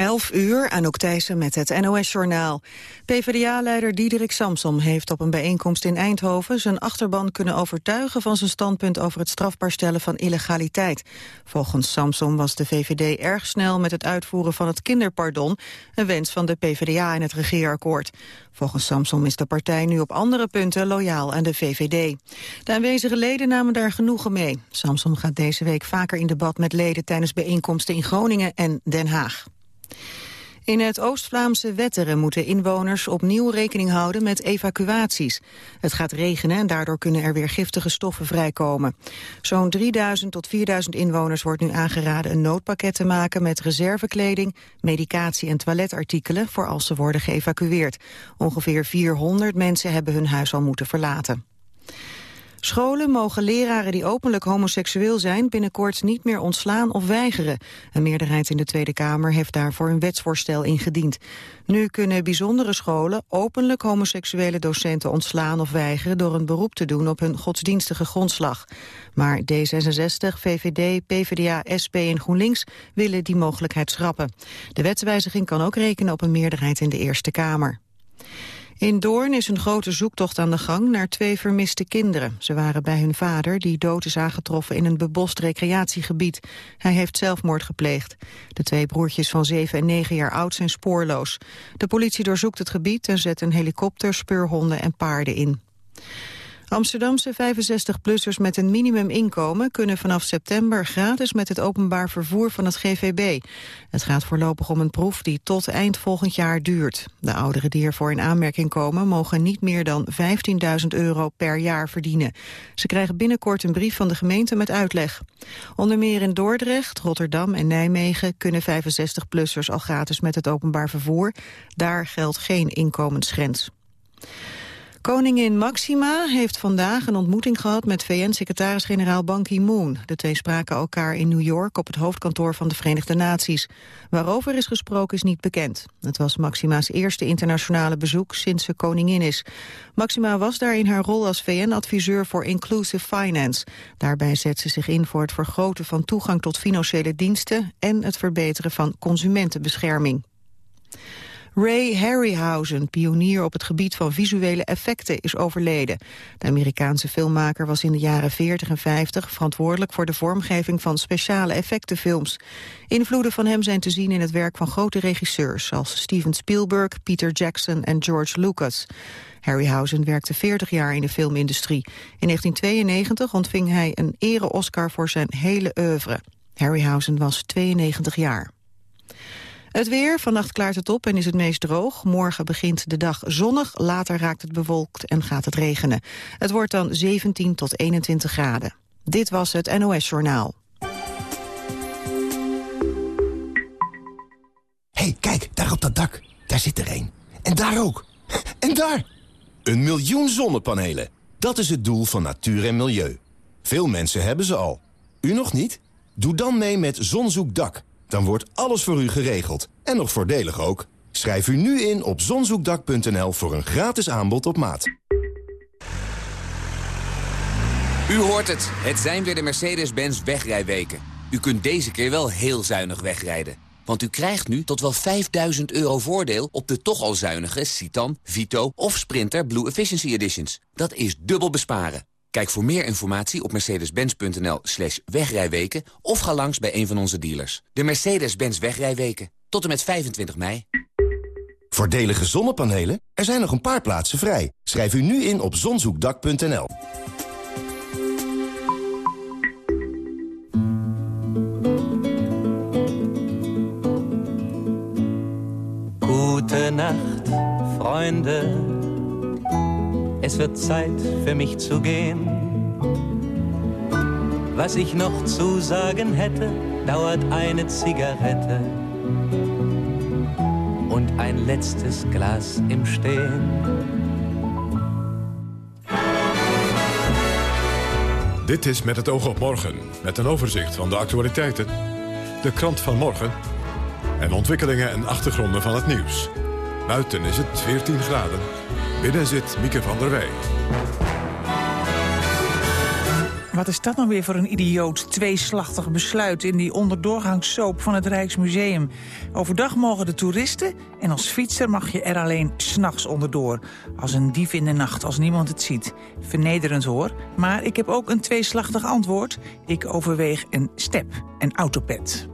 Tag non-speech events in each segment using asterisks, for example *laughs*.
11 uur, Anouk Thijssen met het NOS-journaal. PvdA-leider Diederik Samsom heeft op een bijeenkomst in Eindhoven... zijn achterban kunnen overtuigen van zijn standpunt... over het strafbaar stellen van illegaliteit. Volgens Samsom was de VVD erg snel met het uitvoeren van het kinderpardon... een wens van de PvdA in het regeerakkoord. Volgens Samsom is de partij nu op andere punten loyaal aan de VVD. De aanwezige leden namen daar genoegen mee. Samsom gaat deze week vaker in debat met leden... tijdens bijeenkomsten in Groningen en Den Haag. In het Oost-Vlaamse Wetteren moeten inwoners opnieuw rekening houden met evacuaties. Het gaat regenen en daardoor kunnen er weer giftige stoffen vrijkomen. Zo'n 3000 tot 4000 inwoners wordt nu aangeraden een noodpakket te maken met reservekleding, medicatie en toiletartikelen voor als ze worden geëvacueerd. Ongeveer 400 mensen hebben hun huis al moeten verlaten. Scholen mogen leraren die openlijk homoseksueel zijn binnenkort niet meer ontslaan of weigeren. Een meerderheid in de Tweede Kamer heeft daarvoor een wetsvoorstel ingediend. Nu kunnen bijzondere scholen openlijk homoseksuele docenten ontslaan of weigeren door een beroep te doen op hun godsdienstige grondslag. Maar D66, VVD, PvdA, SP en GroenLinks willen die mogelijkheid schrappen. De wetswijziging kan ook rekenen op een meerderheid in de Eerste Kamer. In Doorn is een grote zoektocht aan de gang naar twee vermiste kinderen. Ze waren bij hun vader, die dood is aangetroffen in een bebost recreatiegebied. Hij heeft zelfmoord gepleegd. De twee broertjes van 7 en 9 jaar oud zijn spoorloos. De politie doorzoekt het gebied en zet een helikopter, speurhonden en paarden in. Amsterdamse 65-plussers met een minimuminkomen kunnen vanaf september gratis met het openbaar vervoer van het GVB. Het gaat voorlopig om een proef die tot eind volgend jaar duurt. De ouderen die ervoor in aanmerking komen mogen niet meer dan 15.000 euro per jaar verdienen. Ze krijgen binnenkort een brief van de gemeente met uitleg. Onder meer in Dordrecht, Rotterdam en Nijmegen kunnen 65-plussers al gratis met het openbaar vervoer. Daar geldt geen inkomensgrens. Koningin Maxima heeft vandaag een ontmoeting gehad met VN-secretaris-generaal Ban Ki-moon. De twee spraken elkaar in New York op het hoofdkantoor van de Verenigde Naties. Waarover is gesproken is niet bekend. Het was Maxima's eerste internationale bezoek sinds ze koningin is. Maxima was daar in haar rol als VN-adviseur voor Inclusive Finance. Daarbij zet ze zich in voor het vergroten van toegang tot financiële diensten en het verbeteren van consumentenbescherming. Ray Harryhausen, pionier op het gebied van visuele effecten, is overleden. De Amerikaanse filmmaker was in de jaren 40 en 50 verantwoordelijk voor de vormgeving van speciale effectenfilms. Invloeden van hem zijn te zien in het werk van grote regisseurs als Steven Spielberg, Peter Jackson en George Lucas. Harryhausen werkte 40 jaar in de filmindustrie. In 1992 ontving hij een ere-Oscar voor zijn hele oeuvre. Harryhausen was 92 jaar. Het weer, vannacht klaart het op en is het meest droog. Morgen begint de dag zonnig, later raakt het bewolkt en gaat het regenen. Het wordt dan 17 tot 21 graden. Dit was het NOS Journaal. hey, kijk, daar op dat dak. Daar zit er een. En daar ook. En daar! Een miljoen zonnepanelen. Dat is het doel van natuur en milieu. Veel mensen hebben ze al. U nog niet? Doe dan mee met Zonzoekdak dan wordt alles voor u geregeld. En nog voordelig ook. Schrijf u nu in op zonzoekdak.nl voor een gratis aanbod op maat. U hoort het. Het zijn weer de Mercedes-Benz wegrijweken. U kunt deze keer wel heel zuinig wegrijden. Want u krijgt nu tot wel 5000 euro voordeel op de toch al zuinige Citan, Vito of Sprinter Blue Efficiency Editions. Dat is dubbel besparen. Kijk voor meer informatie op mercedes-benz.nl slash wegrijweken... of ga langs bij een van onze dealers. De Mercedes-Benz wegrijweken. Tot en met 25 mei. Voordelige zonnepanelen? Er zijn nog een paar plaatsen vrij. Schrijf u nu in op zonzoekdak.nl. Gute Nacht, Freunde. Es wird Zeit für mich zu gehen. Was ich noch zu sagen hätte, dauert eine Zigarette und ein letztes Glas im Stehen. Dit is Met het oog op morgen, met een overzicht van de actualiteiten, de krant van morgen en ontwikkelingen en achtergronden van het nieuws. Buiten is het 14 graden. Binnen zit Mieke van der Wij. wat is dat nou weer voor een idioot tweeslachtig besluit... in die onderdoorgangssoop van het Rijksmuseum? Overdag mogen de toeristen en als fietser mag je er alleen s'nachts onderdoor. Als een dief in de nacht, als niemand het ziet. Vernederend hoor, maar ik heb ook een tweeslachtig antwoord. Ik overweeg een step, een autopet.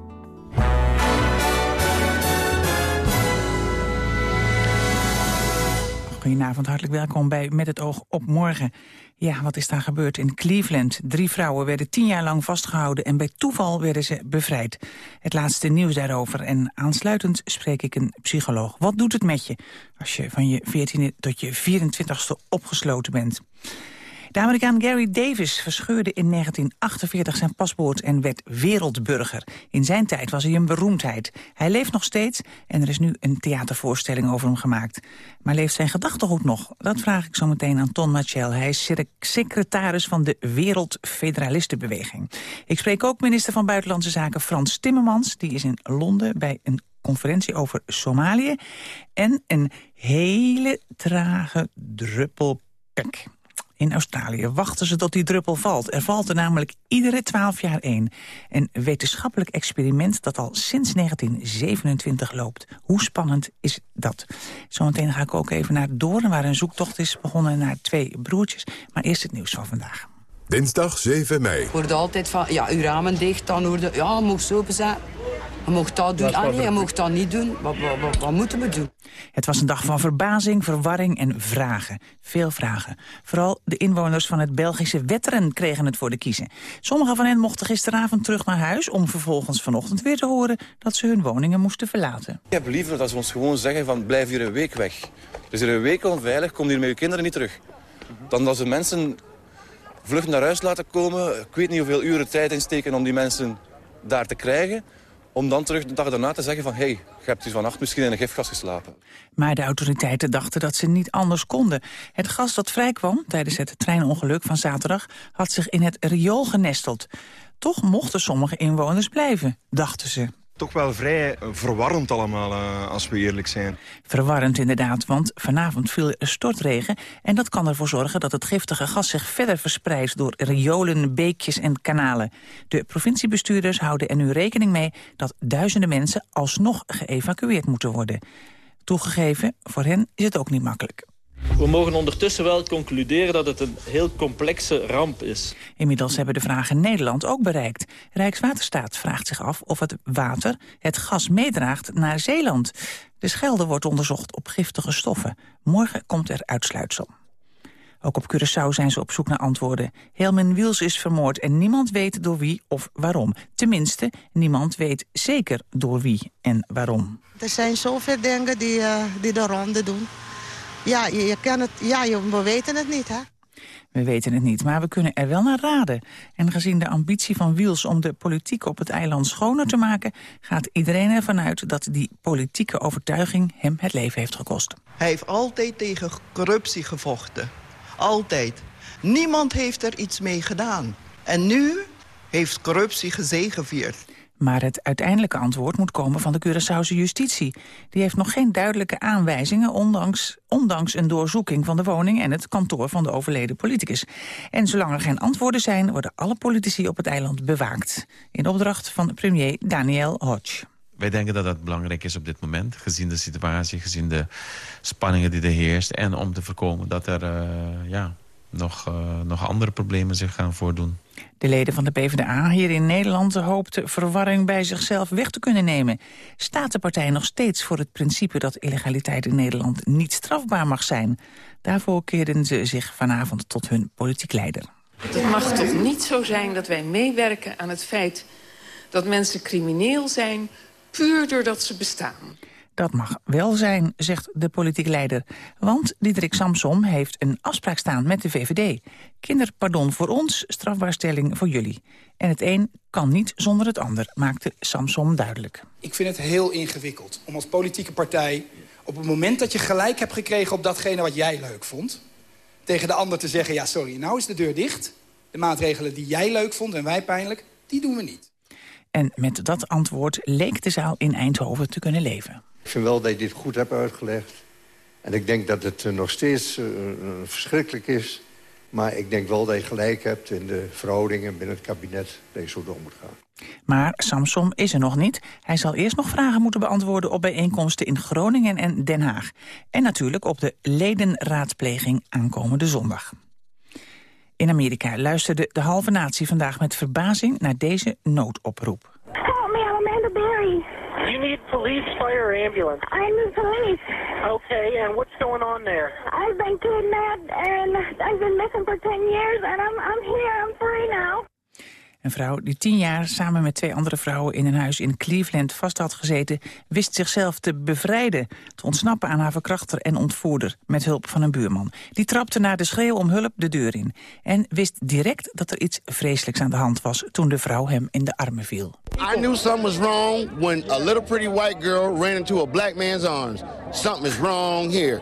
Goedenavond, hartelijk welkom bij Met het oog op morgen. Ja, wat is daar gebeurd in Cleveland? Drie vrouwen werden tien jaar lang vastgehouden en bij toeval werden ze bevrijd. Het laatste nieuws daarover en aansluitend spreek ik een psycholoog. Wat doet het met je als je van je 14e tot je 24ste opgesloten bent? De Amerikaan Gary Davis verscheurde in 1948 zijn paspoort en werd wereldburger. In zijn tijd was hij een beroemdheid. Hij leeft nog steeds en er is nu een theatervoorstelling over hem gemaakt. Maar leeft zijn gedachtegoed nog? Dat vraag ik zo meteen aan Ton Machel. Hij is secretaris van de Wereldfederalistenbeweging. Ik spreek ook minister van Buitenlandse Zaken Frans Timmermans. Die is in Londen bij een conferentie over Somalië. En een hele trage druppel in Australië wachten ze tot die druppel valt. Er valt er namelijk iedere twaalf jaar één. Een wetenschappelijk experiment dat al sinds 1927 loopt. Hoe spannend is dat? Zometeen ga ik ook even naar Doorn, waar een zoektocht is begonnen naar twee broertjes. Maar eerst het nieuws van vandaag. Dinsdag 7 mei. Ik hoorde altijd van, ja, uw ramen dicht, dan hoorde... Ja, mocht open zijn. Je mocht dat doen. Ah nee, je mocht dat niet doen. Wat, wat, wat, wat, moeten we doen? Het was een dag van verbazing, verwarring en vragen. Veel vragen. Vooral de inwoners van het Belgische Wetteren kregen het voor de kiezen. Sommigen van hen mochten gisteravond terug naar huis... om vervolgens vanochtend weer te horen dat ze hun woningen moesten verlaten. Ik heb liever dat ze ons gewoon zeggen van blijf hier een week weg. Dus hier een week onveilig, kom hier met je kinderen niet terug. Dan dat ze mensen vlug naar huis laten komen. Ik weet niet hoeveel uren tijd insteken om die mensen daar te krijgen om dan terug de dag daarna te zeggen van... hey, je hebt dus vannacht misschien in een gifgas geslapen. Maar de autoriteiten dachten dat ze niet anders konden. Het gas dat vrijkwam tijdens het treinongeluk van zaterdag... had zich in het riool genesteld. Toch mochten sommige inwoners blijven, dachten ze toch wel vrij verwarrend allemaal, uh, als we eerlijk zijn. Verwarrend inderdaad, want vanavond viel er stortregen... en dat kan ervoor zorgen dat het giftige gas zich verder verspreidt... door riolen, beekjes en kanalen. De provinciebestuurders houden er nu rekening mee... dat duizenden mensen alsnog geëvacueerd moeten worden. Toegegeven, voor hen is het ook niet makkelijk. We mogen ondertussen wel concluderen dat het een heel complexe ramp is. Inmiddels hebben de vragen Nederland ook bereikt. Rijkswaterstaat vraagt zich af of het water het gas meedraagt naar Zeeland. De Schelde wordt onderzocht op giftige stoffen. Morgen komt er uitsluitsel. Ook op Curaçao zijn ze op zoek naar antwoorden. Helmen Wiels is vermoord en niemand weet door wie of waarom. Tenminste, niemand weet zeker door wie en waarom. Er zijn zoveel dingen die, uh, die de ronde doen. Ja, je, je kan het, ja je, we weten het niet, hè? We weten het niet, maar we kunnen er wel naar raden. En gezien de ambitie van Wiels om de politiek op het eiland schoner te maken... gaat iedereen ervan uit dat die politieke overtuiging hem het leven heeft gekost. Hij heeft altijd tegen corruptie gevochten. Altijd. Niemand heeft er iets mee gedaan. En nu heeft corruptie gezegevierd. Maar het uiteindelijke antwoord moet komen van de Curaçaose justitie. Die heeft nog geen duidelijke aanwijzingen, ondanks, ondanks een doorzoeking van de woning en het kantoor van de overleden politicus. En zolang er geen antwoorden zijn, worden alle politici op het eiland bewaakt. In opdracht van premier Daniel Hodge. Wij denken dat dat belangrijk is op dit moment, gezien de situatie, gezien de spanningen die er heerst. En om te voorkomen dat er uh, ja, nog, uh, nog andere problemen zich gaan voordoen. De leden van de PvdA hier in Nederland hoopten verwarring bij zichzelf weg te kunnen nemen. Staat de partij nog steeds voor het principe dat illegaliteit in Nederland niet strafbaar mag zijn? Daarvoor keerden ze zich vanavond tot hun politiek leider. Het mag toch niet zo zijn dat wij meewerken aan het feit dat mensen crimineel zijn puur doordat ze bestaan. Dat mag wel zijn, zegt de politiek leider. Want Diederik Samsom heeft een afspraak staan met de VVD. Kinderpardon voor ons, strafbaarstelling voor jullie. En het een kan niet zonder het ander, maakte Samsom duidelijk. Ik vind het heel ingewikkeld om als politieke partij... op het moment dat je gelijk hebt gekregen op datgene wat jij leuk vond... tegen de ander te zeggen, ja sorry, nou is de deur dicht. De maatregelen die jij leuk vond en wij pijnlijk, die doen we niet. En met dat antwoord leek de zaal in Eindhoven te kunnen leven. Ik vind wel dat je dit goed hebt uitgelegd. En ik denk dat het nog steeds uh, verschrikkelijk is. Maar ik denk wel dat je gelijk hebt in de verhoudingen binnen het kabinet dat je zo door moet gaan. Maar Samsom is er nog niet. Hij zal eerst nog vragen moeten beantwoorden op bijeenkomsten in Groningen en Den Haag. En natuurlijk op de ledenraadpleging aankomende zondag. In Amerika luisterde de halve natie vandaag met verbazing naar deze noodoproep. Need police, fire, ambulance? I need police. Okay, and what's going on there? I've been kidnapped and I've been missing for 10 years and I'm, I'm here, I'm free now. Een vrouw die tien jaar samen met twee andere vrouwen in een huis in Cleveland vast had gezeten, wist zichzelf te bevrijden, te ontsnappen aan haar verkrachter en ontvoerder met hulp van een buurman. Die trapte na de schreeuw om hulp de deur in en wist direct dat er iets vreselijks aan de hand was toen de vrouw hem in de armen viel. I knew something was wrong when a little pretty white girl ran into a black man's arms. Something is wrong here.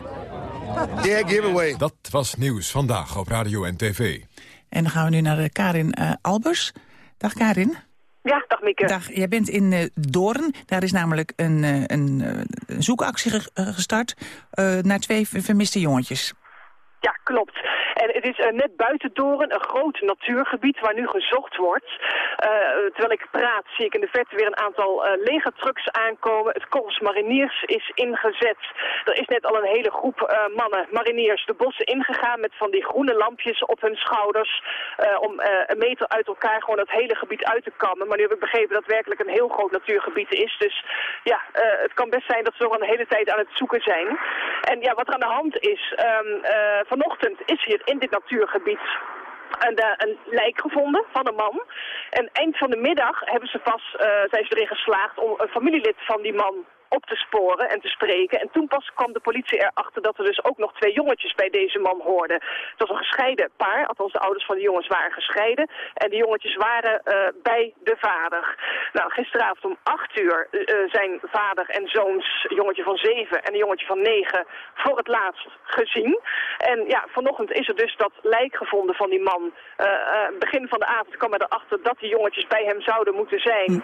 Dead giveaway. Dat was nieuws vandaag op radio en tv. En dan gaan we nu naar uh, Karin uh, Albers. Dag Karin. Ja, dag Mieke. Dag, jij bent in uh, Doorn. Daar is namelijk een, uh, een, uh, een zoekactie ge gestart naar twee vermiste jongetjes. Ja, klopt. En het is uh, net buiten Doren een groot natuurgebied waar nu gezocht wordt. Uh, terwijl ik praat zie ik in de verte weer een aantal uh, legertrucks aankomen. Het korps mariniers is ingezet. Er is net al een hele groep mannen, mariniers, de bossen ingegaan met van die groene lampjes op hun schouders. om een meter uit elkaar gewoon het hele gebied uit te kammen. Maar nu heb ik begrepen dat het werkelijk een heel groot natuurgebied is. Dus ja, het kan best zijn dat ze nog een hele tijd aan het zoeken zijn. En ja, wat er aan de hand is, um, vanochtend is hier in dit natuurgebied een, uh, een lijk gevonden van een man. En eind van de middag hebben ze pas, uh, zijn ze erin geslaagd om een familielid van die man op te sporen en te spreken. En toen pas kwam de politie erachter dat er dus ook nog twee jongetjes bij deze man hoorden. Het was een gescheiden paar, althans de ouders van de jongens waren gescheiden. En de jongetjes waren uh, bij de vader. Nou, gisteravond om acht uur uh, zijn vader en zoons, jongetje van zeven en een jongetje van negen, voor het laatst gezien. En ja, vanochtend is er dus dat lijk gevonden van die man. Uh, begin van de avond kwam men erachter dat die jongetjes bij hem zouden moeten zijn.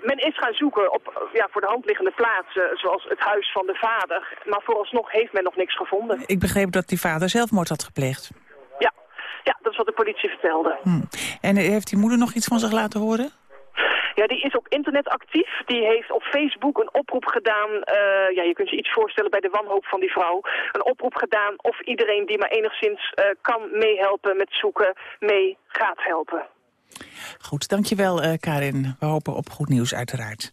men is gaan zoeken op ja, voor de hand liggende plaatsen plaatsen, zoals het huis van de vader. Maar vooralsnog heeft men nog niks gevonden. Ik begreep dat die vader zelfmoord had gepleegd. Ja, ja dat is wat de politie vertelde. Hm. En heeft die moeder nog iets van zich laten horen? Ja, die is op internet actief. Die heeft op Facebook een oproep gedaan. Uh, ja, je kunt je iets voorstellen bij de wanhoop van die vrouw. Een oproep gedaan of iedereen die maar enigszins uh, kan meehelpen met zoeken, mee gaat helpen. Goed, dankjewel uh, Karin. We hopen op goed nieuws uiteraard.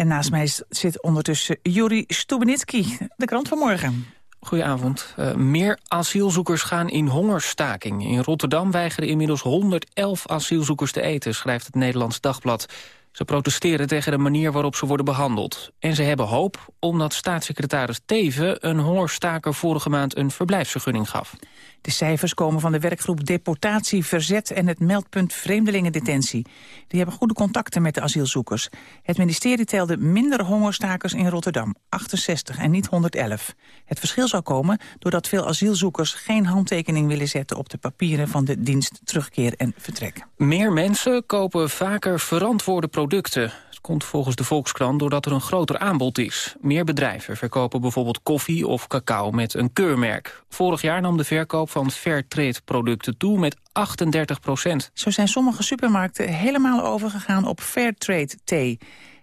En naast mij zit ondertussen Juri Stubenitski, de krant van morgen. Goedenavond. Uh, meer asielzoekers gaan in hongerstaking. In Rotterdam weigeren inmiddels 111 asielzoekers te eten, schrijft het Nederlands Dagblad. Ze protesteren tegen de manier waarop ze worden behandeld. En ze hebben hoop omdat staatssecretaris Teven een hongerstaker vorige maand een verblijfsvergunning gaf. De cijfers komen van de werkgroep Deportatie, Verzet en het meldpunt Vreemdelingendetentie. Die hebben goede contacten met de asielzoekers. Het ministerie telde minder hongerstakers in Rotterdam, 68 en niet 111. Het verschil zou komen doordat veel asielzoekers geen handtekening willen zetten op de papieren van de dienst terugkeer en vertrek. Meer mensen kopen vaker verantwoorde producten. Het komt volgens de Volkskrant doordat er een groter aanbod is. Meer bedrijven verkopen bijvoorbeeld koffie of cacao met een keurmerk. Vorig jaar nam de verkoop van Fairtrade producten toe met 38 procent. Zo zijn sommige supermarkten helemaal overgegaan op Fairtrade thee.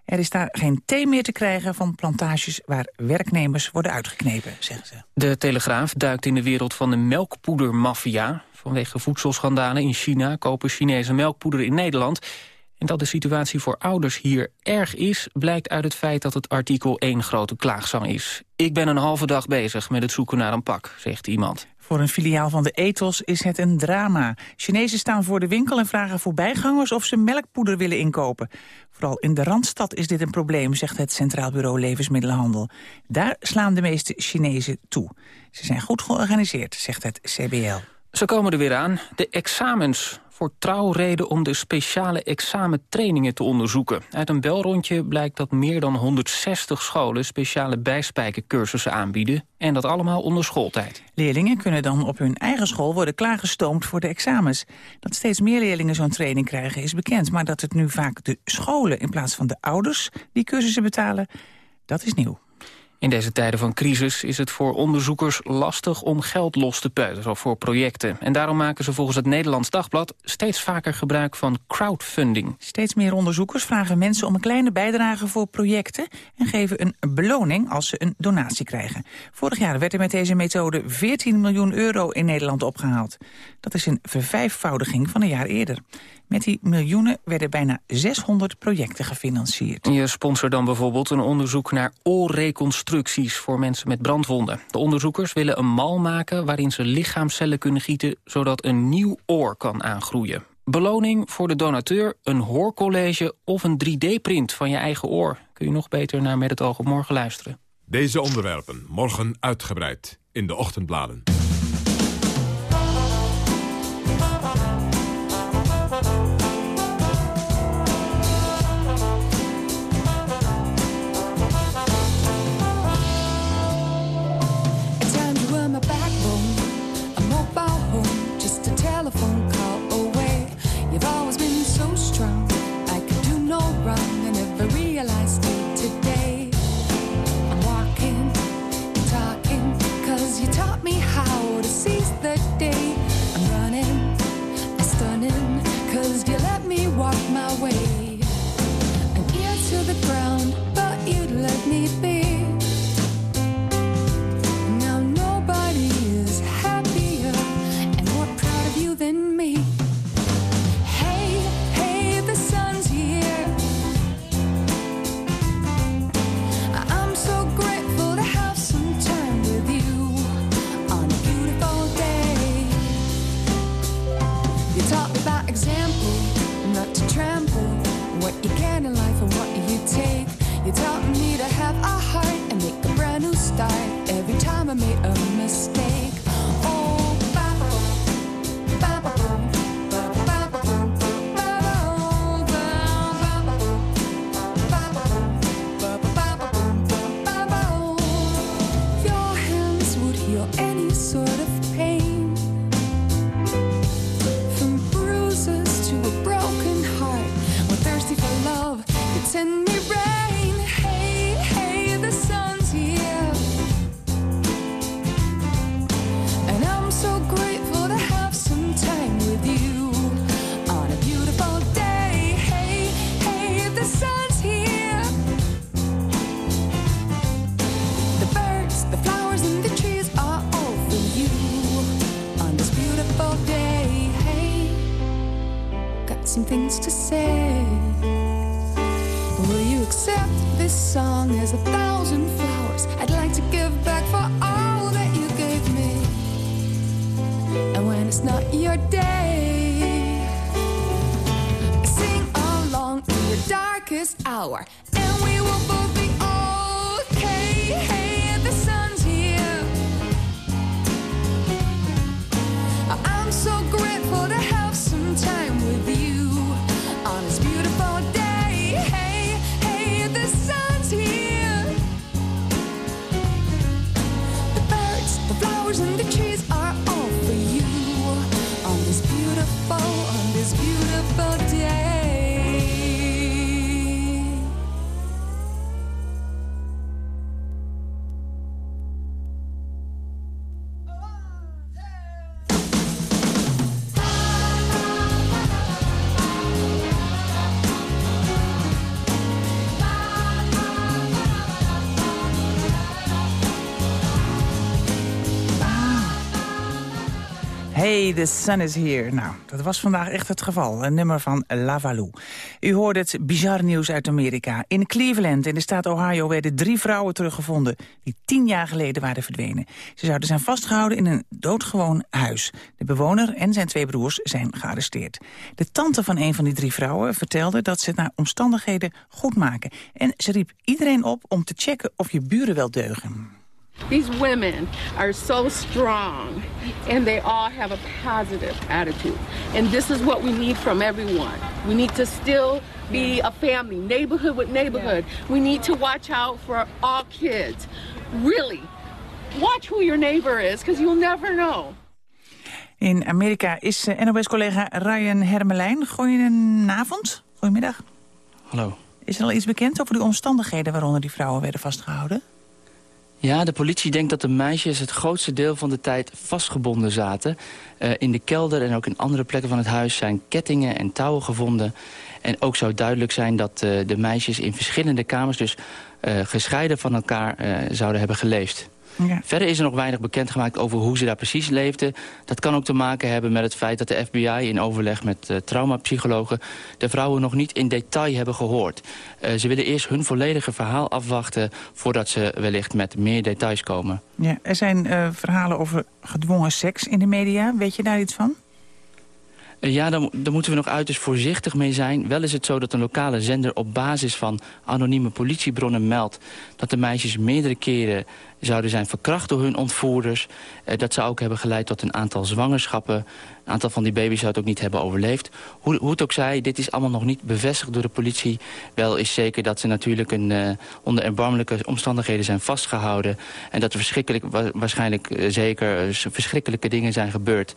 Er is daar geen thee meer te krijgen van plantages waar werknemers worden uitgeknepen, zeggen ze. De Telegraaf duikt in de wereld van de melkpoedermafia. Vanwege voedselschandalen in China kopen Chinese melkpoeder in Nederland. En dat de situatie voor ouders hier erg is... blijkt uit het feit dat het artikel één grote klaagzang is. Ik ben een halve dag bezig met het zoeken naar een pak, zegt iemand. Voor een filiaal van de Ethos is het een drama. Chinezen staan voor de winkel en vragen voorbijgangers of ze melkpoeder willen inkopen. Vooral in de Randstad is dit een probleem, zegt het Centraal Bureau Levensmiddelenhandel. Daar slaan de meeste Chinezen toe. Ze zijn goed georganiseerd, zegt het CBL. Ze komen er weer aan. De examens voor trouwreden om de speciale examentrainingen te onderzoeken. Uit een belrondje blijkt dat meer dan 160 scholen speciale bijspijkercursussen aanbieden. En dat allemaal onder schooltijd. Leerlingen kunnen dan op hun eigen school worden klaargestoomd voor de examens. Dat steeds meer leerlingen zo'n training krijgen is bekend. Maar dat het nu vaak de scholen in plaats van de ouders die cursussen betalen, dat is nieuw. In deze tijden van crisis is het voor onderzoekers lastig om geld los te peuteren voor projecten. En daarom maken ze volgens het Nederlands Dagblad steeds vaker gebruik van crowdfunding. Steeds meer onderzoekers vragen mensen om een kleine bijdrage voor projecten... en geven een beloning als ze een donatie krijgen. Vorig jaar werd er met deze methode 14 miljoen euro in Nederland opgehaald. Dat is een vervijfvoudiging van een jaar eerder. Met die miljoenen werden bijna 600 projecten gefinancierd. Je sponsort dan bijvoorbeeld een onderzoek naar oorreconstructies voor mensen met brandwonden. De onderzoekers willen een mal maken waarin ze lichaamcellen kunnen gieten... zodat een nieuw oor kan aangroeien. Beloning voor de donateur, een hoorcollege of een 3D-print van je eigen oor. Kun je nog beter naar Met het oog op morgen luisteren. Deze onderwerpen morgen uitgebreid in de ochtendbladen. What you can in life and what you take. Hey, the sun is here. Nou, dat was vandaag echt het geval. Een nummer van Lavalou. U hoorde het bizar nieuws uit Amerika. In Cleveland, in de staat Ohio, werden drie vrouwen teruggevonden... die tien jaar geleden waren verdwenen. Ze zouden zijn vastgehouden in een doodgewoon huis. De bewoner en zijn twee broers zijn gearresteerd. De tante van een van die drie vrouwen vertelde dat ze het naar omstandigheden goed maken. En ze riep iedereen op om te checken of je buren wel deugen. These women are so strong and they all have a positive attitude. And this is what we need from everyone. We need to still be a family, neighborhood with neighborhood. We need to watch out for all kids. Really, watch who your neighbor is because you'll never know. In Amerika is eh, NOS-collega Ryan Hermelijn. Goedenavond. Goedemiddag. Hallo. Is er al iets bekend over de omstandigheden waaronder die vrouwen werden vastgehouden? Ja, de politie denkt dat de meisjes het grootste deel van de tijd vastgebonden zaten. Uh, in de kelder en ook in andere plekken van het huis zijn kettingen en touwen gevonden. En ook zou duidelijk zijn dat uh, de meisjes in verschillende kamers... dus uh, gescheiden van elkaar zouden hebben geleefd. Ja. Verder is er nog weinig bekendgemaakt over hoe ze daar precies leefden. Dat kan ook te maken hebben met het feit dat de FBI in overleg met uh, traumapsychologen... de vrouwen nog niet in detail hebben gehoord. Uh, ze willen eerst hun volledige verhaal afwachten... voordat ze wellicht met meer details komen. Ja, er zijn uh, verhalen over gedwongen seks in de media. Weet je daar iets van? Ja, daar, moeten we nog uiterst voorzichtig mee zijn. Wel is het zo dat een lokale zender op basis van anonieme politiebronnen meldt... dat de meisjes meerdere keren zouden zijn verkracht door hun ontvoerders. Eh, dat zou ook hebben geleid tot een aantal zwangerschappen. Een aantal van die baby's zou het ook niet hebben overleefd. Hoe, hoe het ook zij, dit is allemaal nog niet bevestigd door de politie. Wel is zeker dat ze natuurlijk een, uh, onder erbarmelijke omstandigheden zijn vastgehouden. En dat er verschrikkelijk, wa waarschijnlijk uh, zeker verschrikkelijke dingen zijn gebeurd.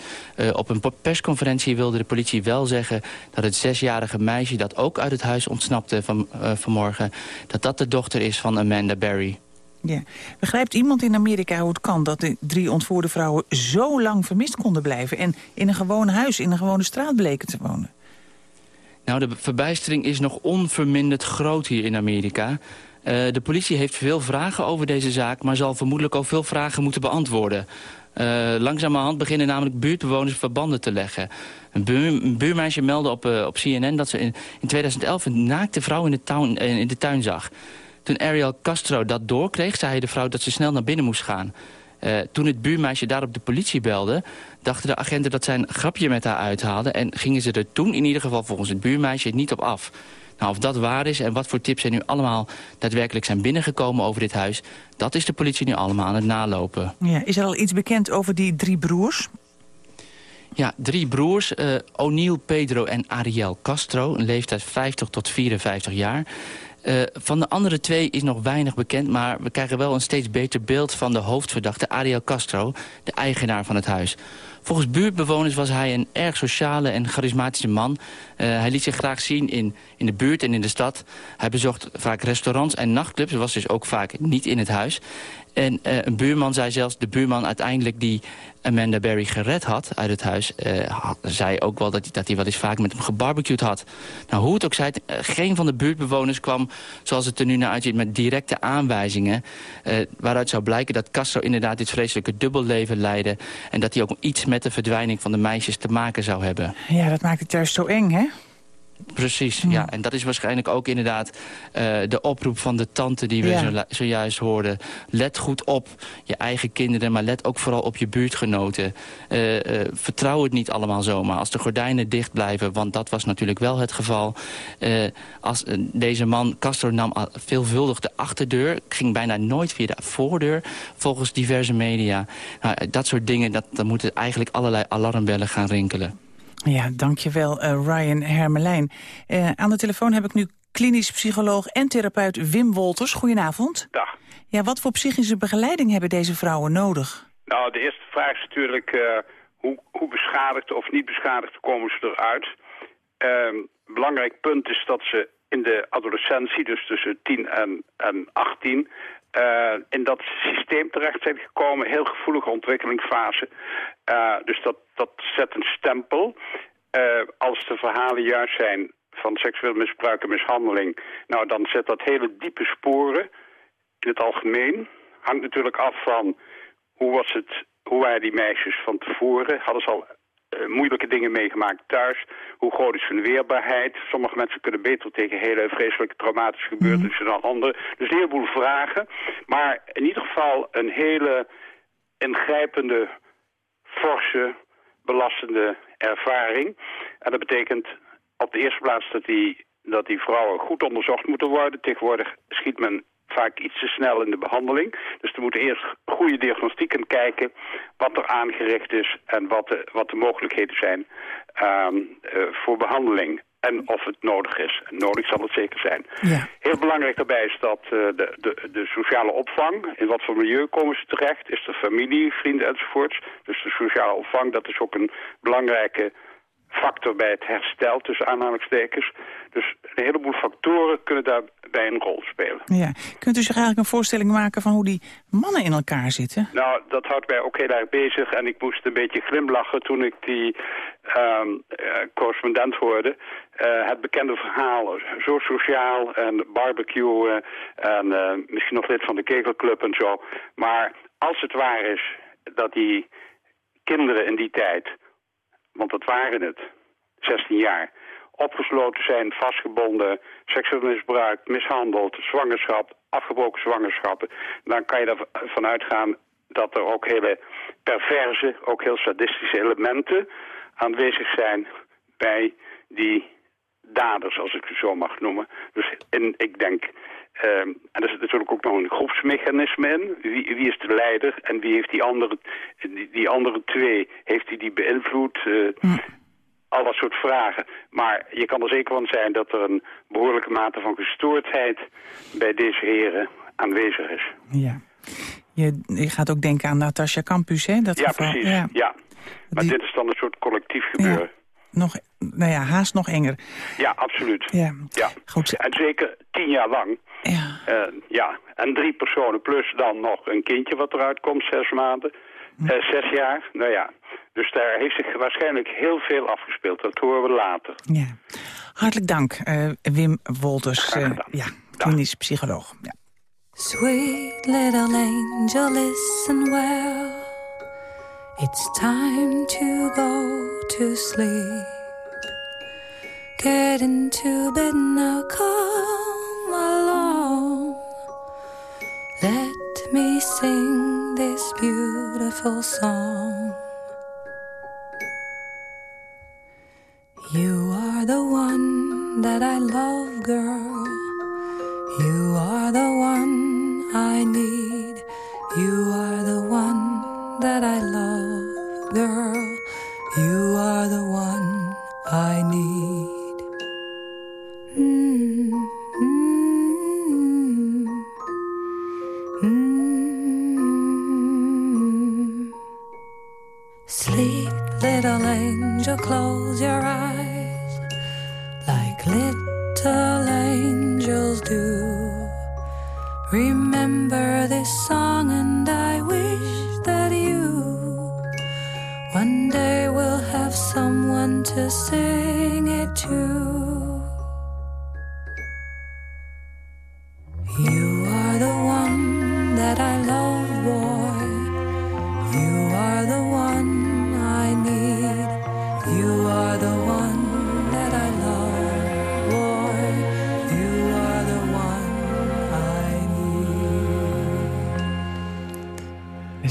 op een persconferentie wilde de politie wel zeggen... dat het zesjarige meisje dat ook uit het huis ontsnapte van, vanmorgen... dat dat de dochter is van Amanda Berry. Ja. Begrijpt iemand in Amerika hoe het kan dat de drie ontvoerde vrouwen zo lang vermist konden blijven... en in een gewoon huis, in een gewone straat bleken te wonen? Nou, de verbijstering is nog onverminderd groot hier in Amerika. Uh, de politie heeft veel vragen over deze zaak... maar zal vermoedelijk ook veel vragen moeten beantwoorden. Uh, langzamerhand beginnen namelijk buurtbewoners verbanden te leggen. Een, buur, een buurmeisje meldde op, uh, op CNN dat ze in, in 2011 een naakte vrouw in de, in de tuin zag... Toen Ariel Castro dat doorkreeg, zei de vrouw dat ze snel naar binnen moest gaan. Uh, toen het buurmeisje daarop de politie belde... dachten de agenten dat zij een grapje met haar uithaalden... en gingen ze er toen in ieder geval volgens het buurmeisje niet op af. Nou, of dat waar is en wat voor tips er nu allemaal daadwerkelijk zijn binnengekomen over dit huis... dat is de politie nu allemaal aan het nalopen. Ja, is er al iets bekend over die drie broers? Ja, drie broers, uh, O'Neill, Pedro en Ariel Castro, een leeftijd 50 tot 54 jaar. Uh, van de andere twee is nog weinig bekend... maar we krijgen wel een steeds beter beeld van de hoofdverdachte Ariel Castro... de eigenaar van het huis. Volgens buurtbewoners was hij een erg sociale en charismatische man. Uh, hij liet zich graag zien in, in de buurt en in de stad. Hij bezocht vaak restaurants en nachtclubs. was dus ook vaak niet in het huis. En uh, een buurman zei zelfs, de buurman uiteindelijk die Amanda Berry gered had uit het huis... Uh, zei ook wel dat hij, dat hij wel eens vaak met hem gebarbecued had. Nou, hoe het ook zij, uh, geen van de buurtbewoners kwam, zoals het er nu naar uitziet... met directe aanwijzingen, waaruit zou blijken dat Castro inderdaad dit vreselijke dubbelleven leidde... en dat hij ook iets met de verdwijning van de meisjes te maken zou hebben. Ja, dat maakt het juist zo eng, hè? Precies, ja. En dat is waarschijnlijk ook inderdaad uh, de oproep van de tante die we ja. zo, zojuist hoorden. Let goed op je eigen kinderen, maar let ook vooral op je buurtgenoten. Uh, uh, vertrouw het niet allemaal zomaar. Als de gordijnen dicht blijven, want dat was natuurlijk wel het geval. als deze man, Castro, nam veelvuldig de achterdeur. Ging bijna nooit via de voordeur, volgens diverse media. Nou, dat soort dingen, dat, dan moeten eigenlijk allerlei alarmbellen gaan rinkelen. Ja, dankjewel uh, Ryan Hermelijn. Uh, aan de telefoon heb ik nu klinisch psycholoog en therapeut Wim Wolters. Goedenavond. Dag. Ja, wat voor psychische begeleiding hebben deze vrouwen nodig? Nou, de eerste vraag is natuurlijk uh, hoe, hoe beschadigd of niet beschadigd komen ze eruit. Een belangrijk punt is dat ze in de adolescentie, dus tussen 10 en, en 18 uh, in dat systeem terecht zijn gekomen. Heel gevoelige ontwikkelingsfase. Uh, dus dat, dat zet een stempel. Uh, als de verhalen juist zijn van seksueel misbruik en mishandeling... nou, dan zet dat hele diepe sporen in het algemeen. Hangt natuurlijk af van hoe, was het, hoe waren die meisjes van tevoren. Hadden ze al moeilijke dingen meegemaakt thuis. Hoe groot is hun weerbaarheid? Sommige mensen kunnen beter tegen hele vreselijke traumatische gebeurtenissen mm. dan anderen. Dus een heleboel vragen. Maar in ieder geval een hele ingrijpende, forse, belastende ervaring. En dat betekent op de eerste plaats dat die, dat die vrouwen goed onderzocht moeten worden. Tegenwoordig schiet men vaak iets te snel in de behandeling. Dus er moeten eerst goede diagnostieken kijken wat er aangericht is en wat de, wat de mogelijkheden zijn um, uh, voor behandeling. En of het nodig is. Nodig zal het zeker zijn. Ja. Heel belangrijk daarbij is dat uh, de, de, de sociale opvang, in wat voor milieu komen ze terecht, is de familie, vrienden enzovoorts. Dus de sociale opvang, dat is ook een belangrijke factor bij het herstel, tussen aanhalingstekens. Dus een heleboel factoren kunnen daarbij een rol spelen. Ja. Kunt u zich eigenlijk een voorstelling maken van hoe die mannen in elkaar zitten? Nou, dat houdt mij ook heel erg bezig. En ik moest een beetje glimlachen toen ik die eh, correspondent hoorde. Eh, het bekende verhaal, zo sociaal en barbecue en eh, misschien nog lid van de kegelclub en zo. Maar als het waar is dat die kinderen in die tijd, want dat waren het, 16 jaar, opgesloten zijn, vastgebonden, seksueel misbruikt, mishandeld, zwangerschap, afgebroken zwangerschappen, dan kan je ervan uitgaan dat er ook hele perverse, ook heel sadistische elementen aanwezig zijn bij die daders, als ik ze zo mag noemen. Dus in, ik denk, uh, en er zit natuurlijk ook nog een groepsmechanisme in. Wie, wie is de leider en wie heeft die andere, die, die andere twee, heeft hij die, die beïnvloed? Uh, Al dat soort vragen. Maar je kan er zeker van zijn dat er een behoorlijke mate van gestoordheid bij deze heren aanwezig is. Ja. Je, je gaat ook denken aan Natasja Campus, hè? Dat ja, geval. precies. Ja. ja. Maar dit is dan een soort collectief gebeuren. Nog, nou ja, haast nog enger. Ja, absoluut. Ja. ja. Goed. En zeker tien jaar lang. Ja. Uh, ja. En drie personen plus dan nog een kindje wat eruit komt, zes maanden. Uh, zes jaar, nou ja. Dus daar heeft zich waarschijnlijk heel veel afgespeeld. Dat horen we later. Ja. Hartelijk dank, uh, Wim Wolters. ja, klinisch psycholoog. Ja. Sweet little angel, listen well. It's time to go to sleep. Get into bed now, come Me sing this beautiful song. You are the one that I love, girl. You are the one I need. You are the one that I love,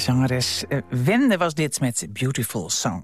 zangeres uh, Wende was dit met Beautiful Song.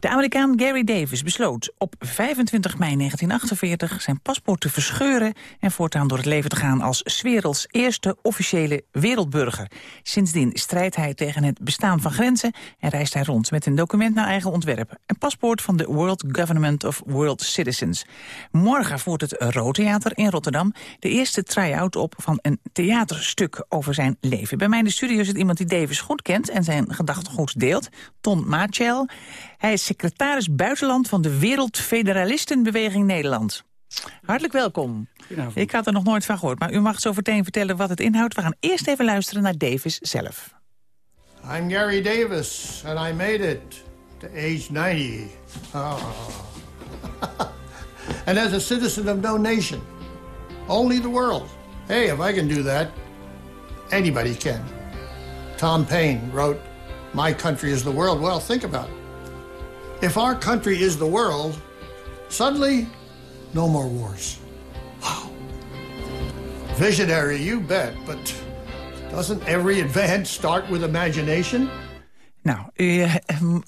De Amerikaan Gary Davis besloot op 25 mei 1948 zijn paspoort te verscheuren en voortaan door het leven te gaan als werelds eerste officiële wereldburger. Sindsdien strijdt hij tegen het bestaan van grenzen en reist hij rond met een document naar eigen ontwerp. Een paspoort van de World Government of World Citizens. Morgen voert het Roodtheater in Rotterdam de eerste try-out op van een theaterstuk over zijn leven. Bij mij in de studio zit iemand die Davis goed kent en zijn gedachtegoed deelt. Ton Maatjel. Hij is secretaris buitenland van de Wereldfederalistenbeweging Nederland. Hartelijk welkom. Ik had er nog nooit van gehoord, maar u mag zo meteen vertellen wat het inhoudt. We gaan eerst even luisteren naar Davis zelf. I'm Gary Davis, and I made it to age 90. Oh. *laughs* and as a citizen of no nation, only the world. Hey, if I can do that, anybody can. Tom Paine wrote, My country is the world. Well, think about it. If our country is the world, suddenly, no more wars. Wow. Visionary, you bet, but doesn't every advance start with imagination? Nou, u,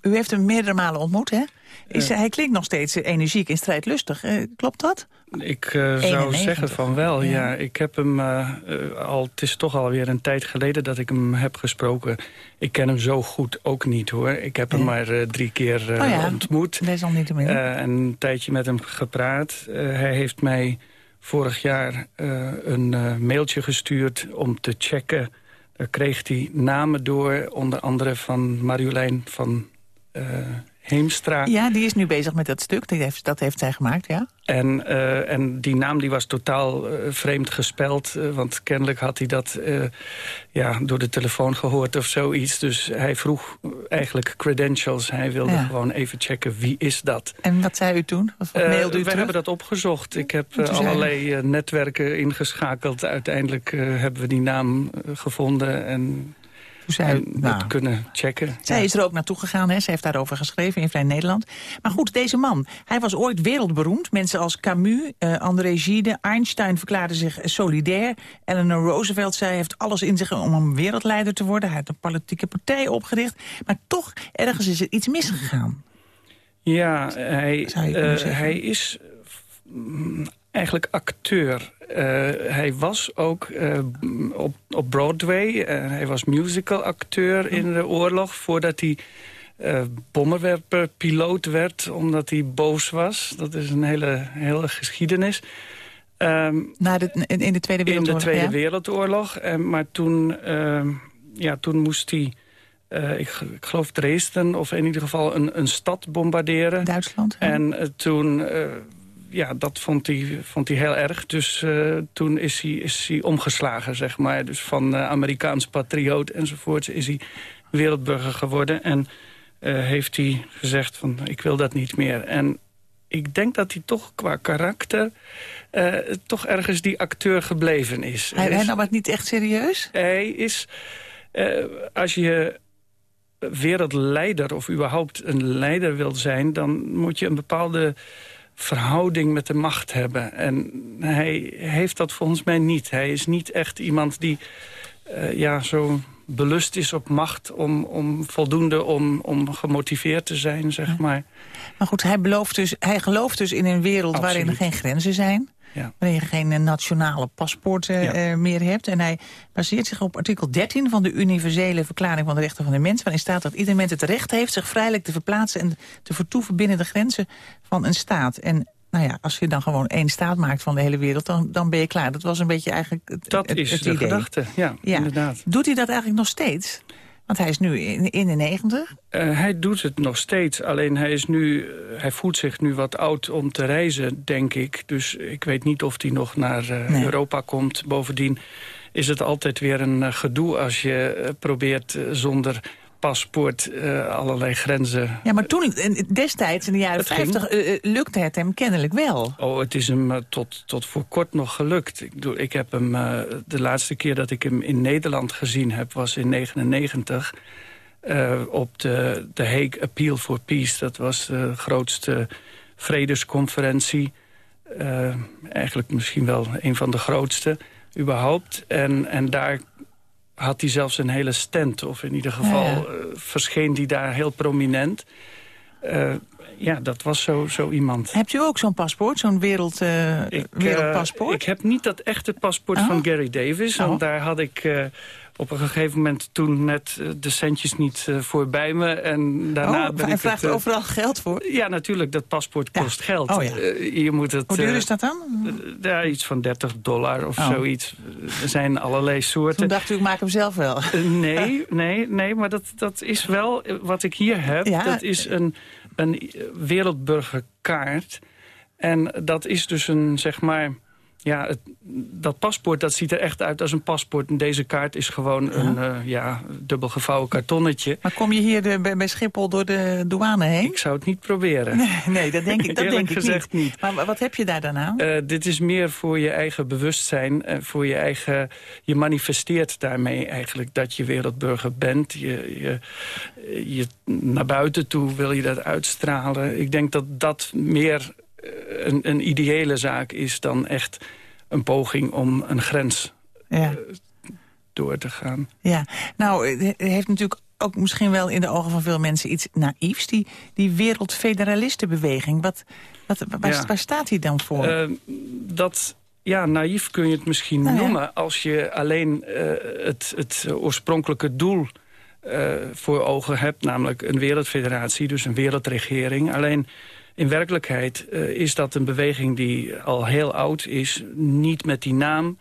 u heeft hem meerdere malen ontmoet, hè? Is, Hij klinkt nog steeds energiek en strijdlustig. Uh, klopt dat? Ik uh, zou zeggen van wel, ja. ja. Ik heb hem al, het is toch alweer een tijd geleden dat ik hem heb gesproken. Ik ken hem zo goed ook niet, hoor. Ik heb hem maar drie keer oh ja, ontmoet. Dat is al niet te meer. een tijdje met hem gepraat. hij heeft mij vorig jaar een mailtje gestuurd om te checken. Daar kreeg hij namen door, onder andere van Marjolein van Heemstra. Ja, die is nu bezig met dat stuk. Dat heeft, dat heeft zij gemaakt, ja. En, uh, en die naam die was totaal uh, vreemd gespeld. Uh, want kennelijk had hij dat ja, door de telefoon gehoord of zoiets. Dus hij vroeg eigenlijk credentials. Hij wilde ja. gewoon even checken wie is dat. En wat zei u toen? Wat mailde u We terug? hebben dat opgezocht. Ik heb allerlei netwerken ingeschakeld. Uiteindelijk hebben we die naam gevonden. En zij nou, kunnen checken. Zij ja. is er ook naartoe gegaan, hè? ze heeft daarover geschreven in Vrij Nederland. Maar goed, deze man, hij was ooit wereldberoemd. Mensen als Camus, uh, André Gide, Einstein verklaarden zich solidair. Eleanor Roosevelt zei, heeft alles in zich om een wereldleider te worden. Hij heeft een politieke partij opgericht. Maar toch, ergens is er iets misgegaan. Ja, hij, uh, hij is eigenlijk acteur. Uh, hij was ook uh, op, op Broadway. Uh, hij was musicalacteur in de oorlog... voordat hij bommenwerper piloot werd, omdat hij boos was. Dat is een hele, hele geschiedenis. Um, Na de, in de Tweede Wereldoorlog, In de Tweede ja? Wereldoorlog. En, maar toen, ja, toen moest hij... ik, ik, geloof Dresden, of in ieder geval een, een stad bombarderen. Duitsland. En toen ja, dat vond hij, vond hij heel erg. Dus uh, toen is hij, is hij omgeslagen, zeg maar. Dus van uh, Amerikaans patrioot enzovoort is hij wereldburger geworden. En uh, heeft hij gezegd van, ik wil dat niet meer. En ik denk dat hij toch qua karakter... toch ergens die acteur gebleven is. Hij, hij nam het niet echt serieus? Hij is... als je wereldleider of überhaupt een leider wilt zijn... dan moet je een bepaalde verhouding met de macht hebben. En hij heeft dat volgens mij niet. Hij is niet echt iemand die uh, ja, zo belust is op macht... om, om voldoende om, om gemotiveerd te zijn, zeg maar. Maar goed, hij, belooft dus, hij gelooft dus in een wereld Absoluut. waarin er geen grenzen zijn. Ja. Waarin je geen uh, nationale paspoorten Ja. uh, meer hebt. En hij baseert zich op artikel 13 van de Universele Verklaring van de Rechten van de Mens. Waarin staat dat ieder mens het recht heeft zich vrijelijk te verplaatsen... en te vertoeven binnen de grenzen van een staat. En nou ja, als je dan gewoon één staat maakt van de hele wereld... dan, dan ben je klaar. Dat was een beetje eigenlijk het, Dat het, is het de idee. gedachte, ja, inderdaad. Doet hij dat eigenlijk nog steeds? Want hij is nu in, in de negentig. Uh, hij doet het nog steeds, alleen hij, is nu, uh, hij voelt zich nu wat oud om te reizen, denk ik. Dus ik weet niet of hij nog naar uh, Nee. Europa komt. Bovendien is het altijd weer een gedoe als je probeert zonder paspoort allerlei grenzen... Ja, maar toen, destijds in de jaren Het ging. 50, lukte het hem kennelijk wel. Oh, het is hem uh, tot, tot voor kort nog gelukt. Ik, bedoel, ik heb hem, de laatste keer dat ik hem in Nederland gezien heb... was in 99 uh, op de, de Hague Appeal for Peace. Dat was de grootste vredesconferentie. Eigenlijk misschien wel een van de grootste überhaupt. En, en daar had hij zelfs een hele stand. Of in ieder geval Ja, ja. uh, verscheen hij daar heel prominent. Uh, ja, dat was zo, zo iemand. Hebt u ook zo'n paspoort, zo'n wereld, uh, Ik, wereldpaspoort? ik heb niet dat echte paspoort Oh. van Gary Davis. Oh. Want daar had ik op een gegeven moment toen net uh, de centjes niet uh, voorbij me. En daarna oh, ben hij ik vraagt het, uh, overal geld voor? Ja, natuurlijk. Dat paspoort kost geld. Oh, ja. Je moet het, Hoe duur is dat dan? Ja, iets van 30 dollar of Oh. zoiets. Er zijn allerlei soorten. Toen dacht u, ik maak hem zelf wel. Nee, nee, nee, maar dat, dat is wel wat ik hier heb. Ja. Dat is een, een wereldburgerkaart. En dat is dus een, zeg maar... Ja, het, dat paspoort dat ziet er echt uit als een paspoort. En deze kaart is gewoon een uh, ja, dubbel gevouwen kartonnetje. Maar kom je hier de, bij, bij Schiphol door de douane heen? Ik zou het niet proberen. Nee, nee dat denk ik, *laughs* dat denk ik gezegd niet. niet. Maar wat heb je daar dan aan? Uh, dit is meer voor je eigen bewustzijn. Uh, voor je eigen... Je manifesteert daarmee eigenlijk dat je wereldburger bent. Je, je, je, naar buiten toe wil je dat uitstralen. Ik denk dat dat meer een, een ideële zaak is dan echt een poging om een grens ja. door te gaan. Ja, nou, het heeft natuurlijk ook misschien wel in de ogen van veel mensen iets naïefs. Die, die wereldfederalistenbeweging, wat, wat, waar, Ja. waar staat die dan voor? Uh, dat, ja, naïef kun je het misschien Nou ja. noemen... als je alleen uh, het, het oorspronkelijke doel uh, voor ogen hebt... namelijk een wereldfederatie, dus een wereldregering. Alleen in werkelijkheid uh, is dat een beweging die al heel oud is. Niet met die naam,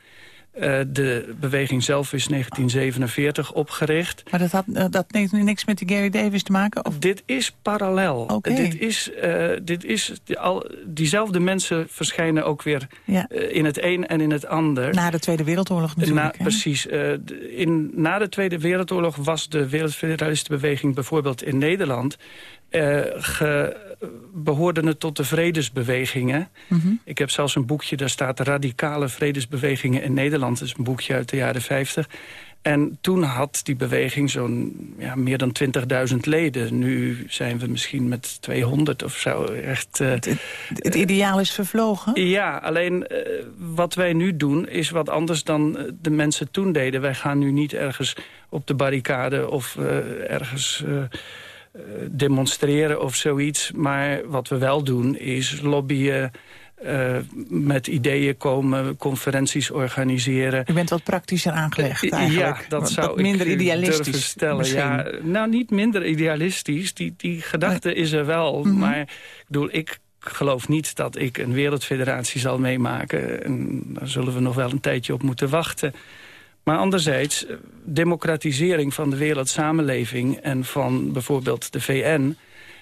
Uh, de beweging zelf is 1947 opgericht. Maar dat had uh, dat heeft niks met die Gary Davis te maken? Of? Dit is parallel. Okay. Dit is, dit is die, al, diezelfde mensen verschijnen ook weer ja. in het een en in het ander. Na de Tweede Wereldoorlog natuurlijk. Na, precies. in, na de Tweede Wereldoorlog was de Wereldfederalistenbeweging bijvoorbeeld in Nederland... ge, behoorden het tot de vredesbewegingen. Mm -hmm. Ik heb zelfs een boekje, daar staat Radicale Vredesbewegingen in Nederland. Dat is een boekje uit de jaren 50. En toen had die beweging zo'n ja, meer dan 20.000 leden. Nu zijn we misschien met 200 of zo. Echt, uh, het, het, ideaal is vervlogen? Ja, alleen uh, wat wij nu doen is wat anders dan de mensen toen deden. Wij gaan nu niet ergens op de barricade of ergens demonstreren of zoiets. Maar wat we wel doen is lobbyen... Uh, met ideeën komen, conferenties organiseren. U bent wat praktischer aangelegd eigenlijk. Ja, dat zou wat minder ik idealistisch stellen. Ja, nou, niet minder idealistisch. Die, die gedachte is er wel. Mm -hmm. Maar ik bedoel, ik geloof niet dat ik een wereldfederatie zal meemaken. En daar zullen we nog wel een tijdje op moeten wachten. Maar anderzijds, democratisering van de wereldsamenleving... en van bijvoorbeeld de VN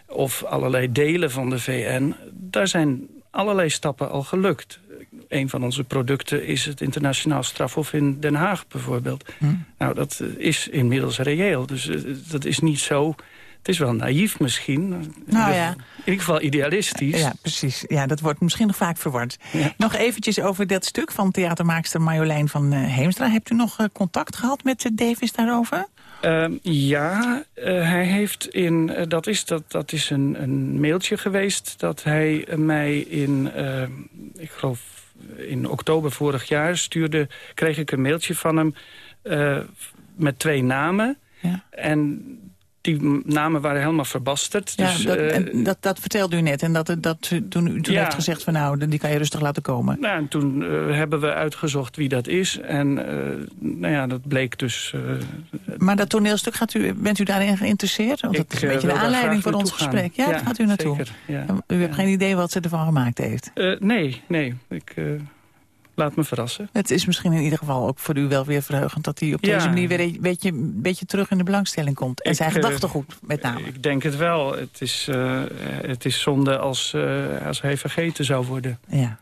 of allerlei delen van de VN... daar zijn allerlei stappen al gelukt. Een van onze producten is het internationaal strafhof in Den Haag bijvoorbeeld. Hm. Nou, dat is inmiddels reëel. Dus dat is niet zo... Het is wel naïef misschien. Nou ja. In ieder geval idealistisch. Ja, precies. Ja, dat wordt misschien nog vaak verward. Ja. Nog eventjes over dat stuk van theatermaakster Marjolein van Heemstra. Hebt u nog uh, contact gehad met uh, Davis daarover? Uh, ja, uh, hij heeft in, uh, dat is, dat, dat is een, een mailtje geweest dat hij mij in, ik geloof in oktober vorig jaar stuurde, kreeg ik een mailtje van hem met twee namen. Ja. En die namen waren helemaal verbasterd. Ja, dus, dat, en dat, dat vertelde u net. En dat, dat, toen u toen ja. heeft gezegd van nou, die kan je rustig laten komen. Nou, en toen uh, hebben we uitgezocht wie dat is. En uh, nou ja, dat bleek dus... maar dat toneelstuk, gaat u, bent u daarin geïnteresseerd? Want dat is een beetje de aanleiding voor ons gesprek. Ja, ja, daar gaat u naartoe. Zeker, ja. U hebt geen idee wat ze ervan gemaakt heeft? nee, nee. Ik... Laat me verrassen. Het is misschien in ieder geval ook voor u wel weer verheugend... dat hij op deze manier weer een beetje, een beetje terug in de belangstelling komt. En ik, zijn gedachtegoed, met name. Ik denk het wel. Het is, uh, het is zonde als, uh, als hij vergeten zou worden. Ja.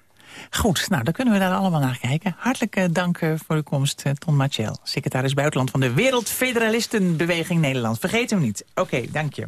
Goed, nou, dan kunnen we daar allemaal naar kijken. Hartelijk dank voor uw komst, Ton Machel. Secretaris Buitenland van de Wereldfederalistenbeweging Nederland. Vergeet hem niet. Oké, okay, dank je.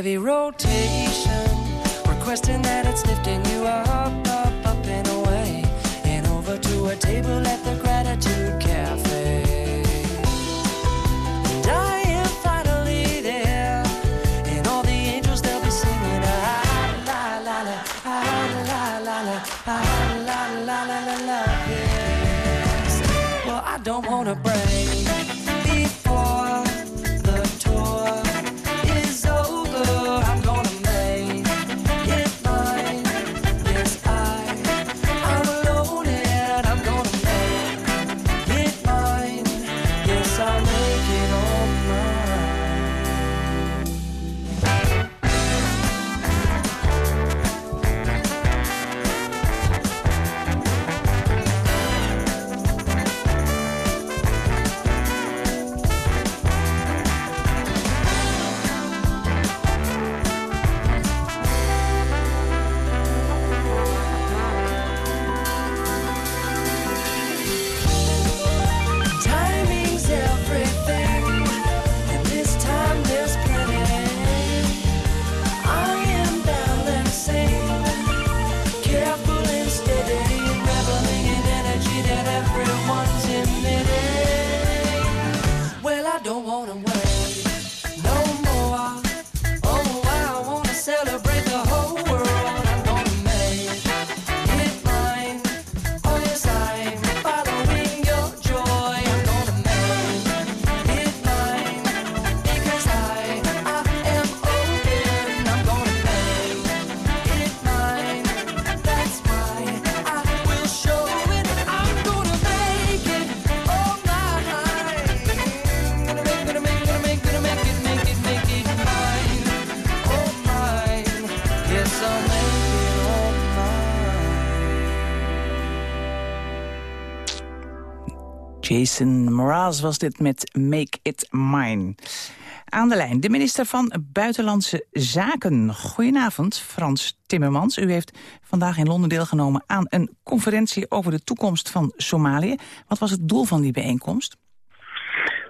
heavy rotation, requesting that it's lifting you up, Jason Mraz was dit met Make It Mine. Aan de lijn de minister van Buitenlandse Zaken. Goedenavond, Frans Timmermans. U heeft vandaag in Londen deelgenomen aan een conferentie over de toekomst van Somalië. Wat was het doel van die bijeenkomst?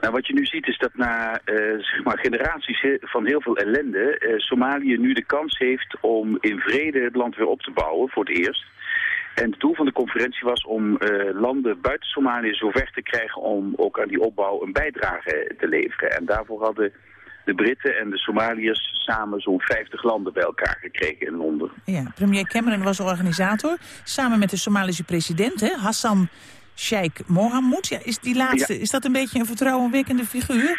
Nou, wat je nu ziet is dat na eh, zeg maar generaties he- van heel veel ellende... eh, Somalië nu de kans heeft om in vrede het land weer op te bouwen, voor het eerst. En het doel van de conferentie was om eh, landen buiten Somalië zover te krijgen... om ook aan die opbouw een bijdrage te leveren. En daarvoor hadden de Britten en de Somaliërs samen zo'n 50 landen bij elkaar gekregen in Londen. Ja, premier Cameron was organisator, samen met de Somalische president, hè, Hassan Sheikh Mohamud. Ja, is die laatste, Ja. is dat een beetje een vertrouwenwekkende figuur?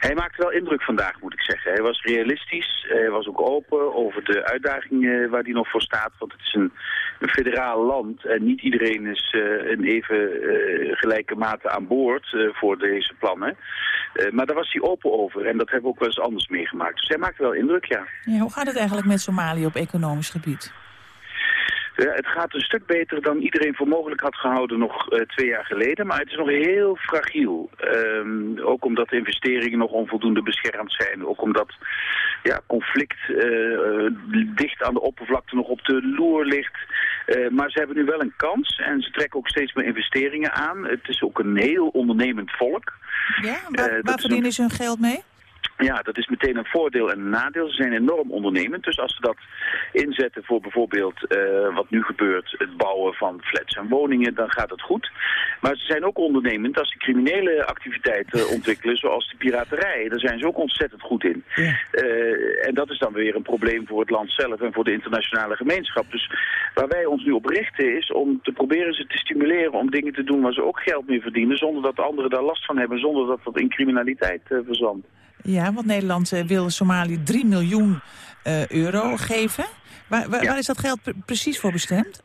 Hij maakte wel indruk vandaag, moet ik zeggen. Hij was realistisch, hij was ook open over de uitdagingen waar hij nog voor staat. Want het is een, een federaal land en niet iedereen is eh, in even eh, gelijke mate aan boord eh, voor deze plannen. Eh, maar daar was hij open over en dat hebben we ook wel eens anders meegemaakt. Dus hij maakte wel indruk, ja. Ja, hoe gaat het eigenlijk met Somalië op economisch gebied? Ja, het gaat een stuk beter dan iedereen voor mogelijk had gehouden nog eh, twee jaar geleden. Maar het is nog heel fragiel. Ehm, ook omdat de investeringen nog onvoldoende beschermd zijn. Ook omdat ja, conflict eh, dicht aan de oppervlakte nog op de loer ligt. Maar ze hebben nu wel een kans en ze trekken ook steeds meer investeringen aan. Het is ook een heel ondernemend volk. Ja, waar, waar is verdienen ze hun geld mee? Ja, dat is meteen een voordeel en een nadeel. Ze zijn enorm ondernemend. Dus als ze dat inzetten voor bijvoorbeeld eh, wat nu gebeurt, het bouwen van flats en woningen, dan gaat het goed. Maar ze zijn ook ondernemend als ze criminele activiteiten *laughs* ontwikkelen, zoals de piraterij. Daar zijn ze ook ontzettend goed in. Eh, en dat is dan weer een probleem voor het land zelf en voor de internationale gemeenschap. Dus waar wij ons nu op richten is om te proberen ze te stimuleren om dingen te doen waar ze ook geld mee verdienen, zonder dat anderen daar last van hebben, zonder dat dat in criminaliteit eh, verzandt. Ja, want Nederland eh, wil Somalië 3 miljoen eh, euro geven. Waar, waar, waar is dat geld pre- precies voor bestemd?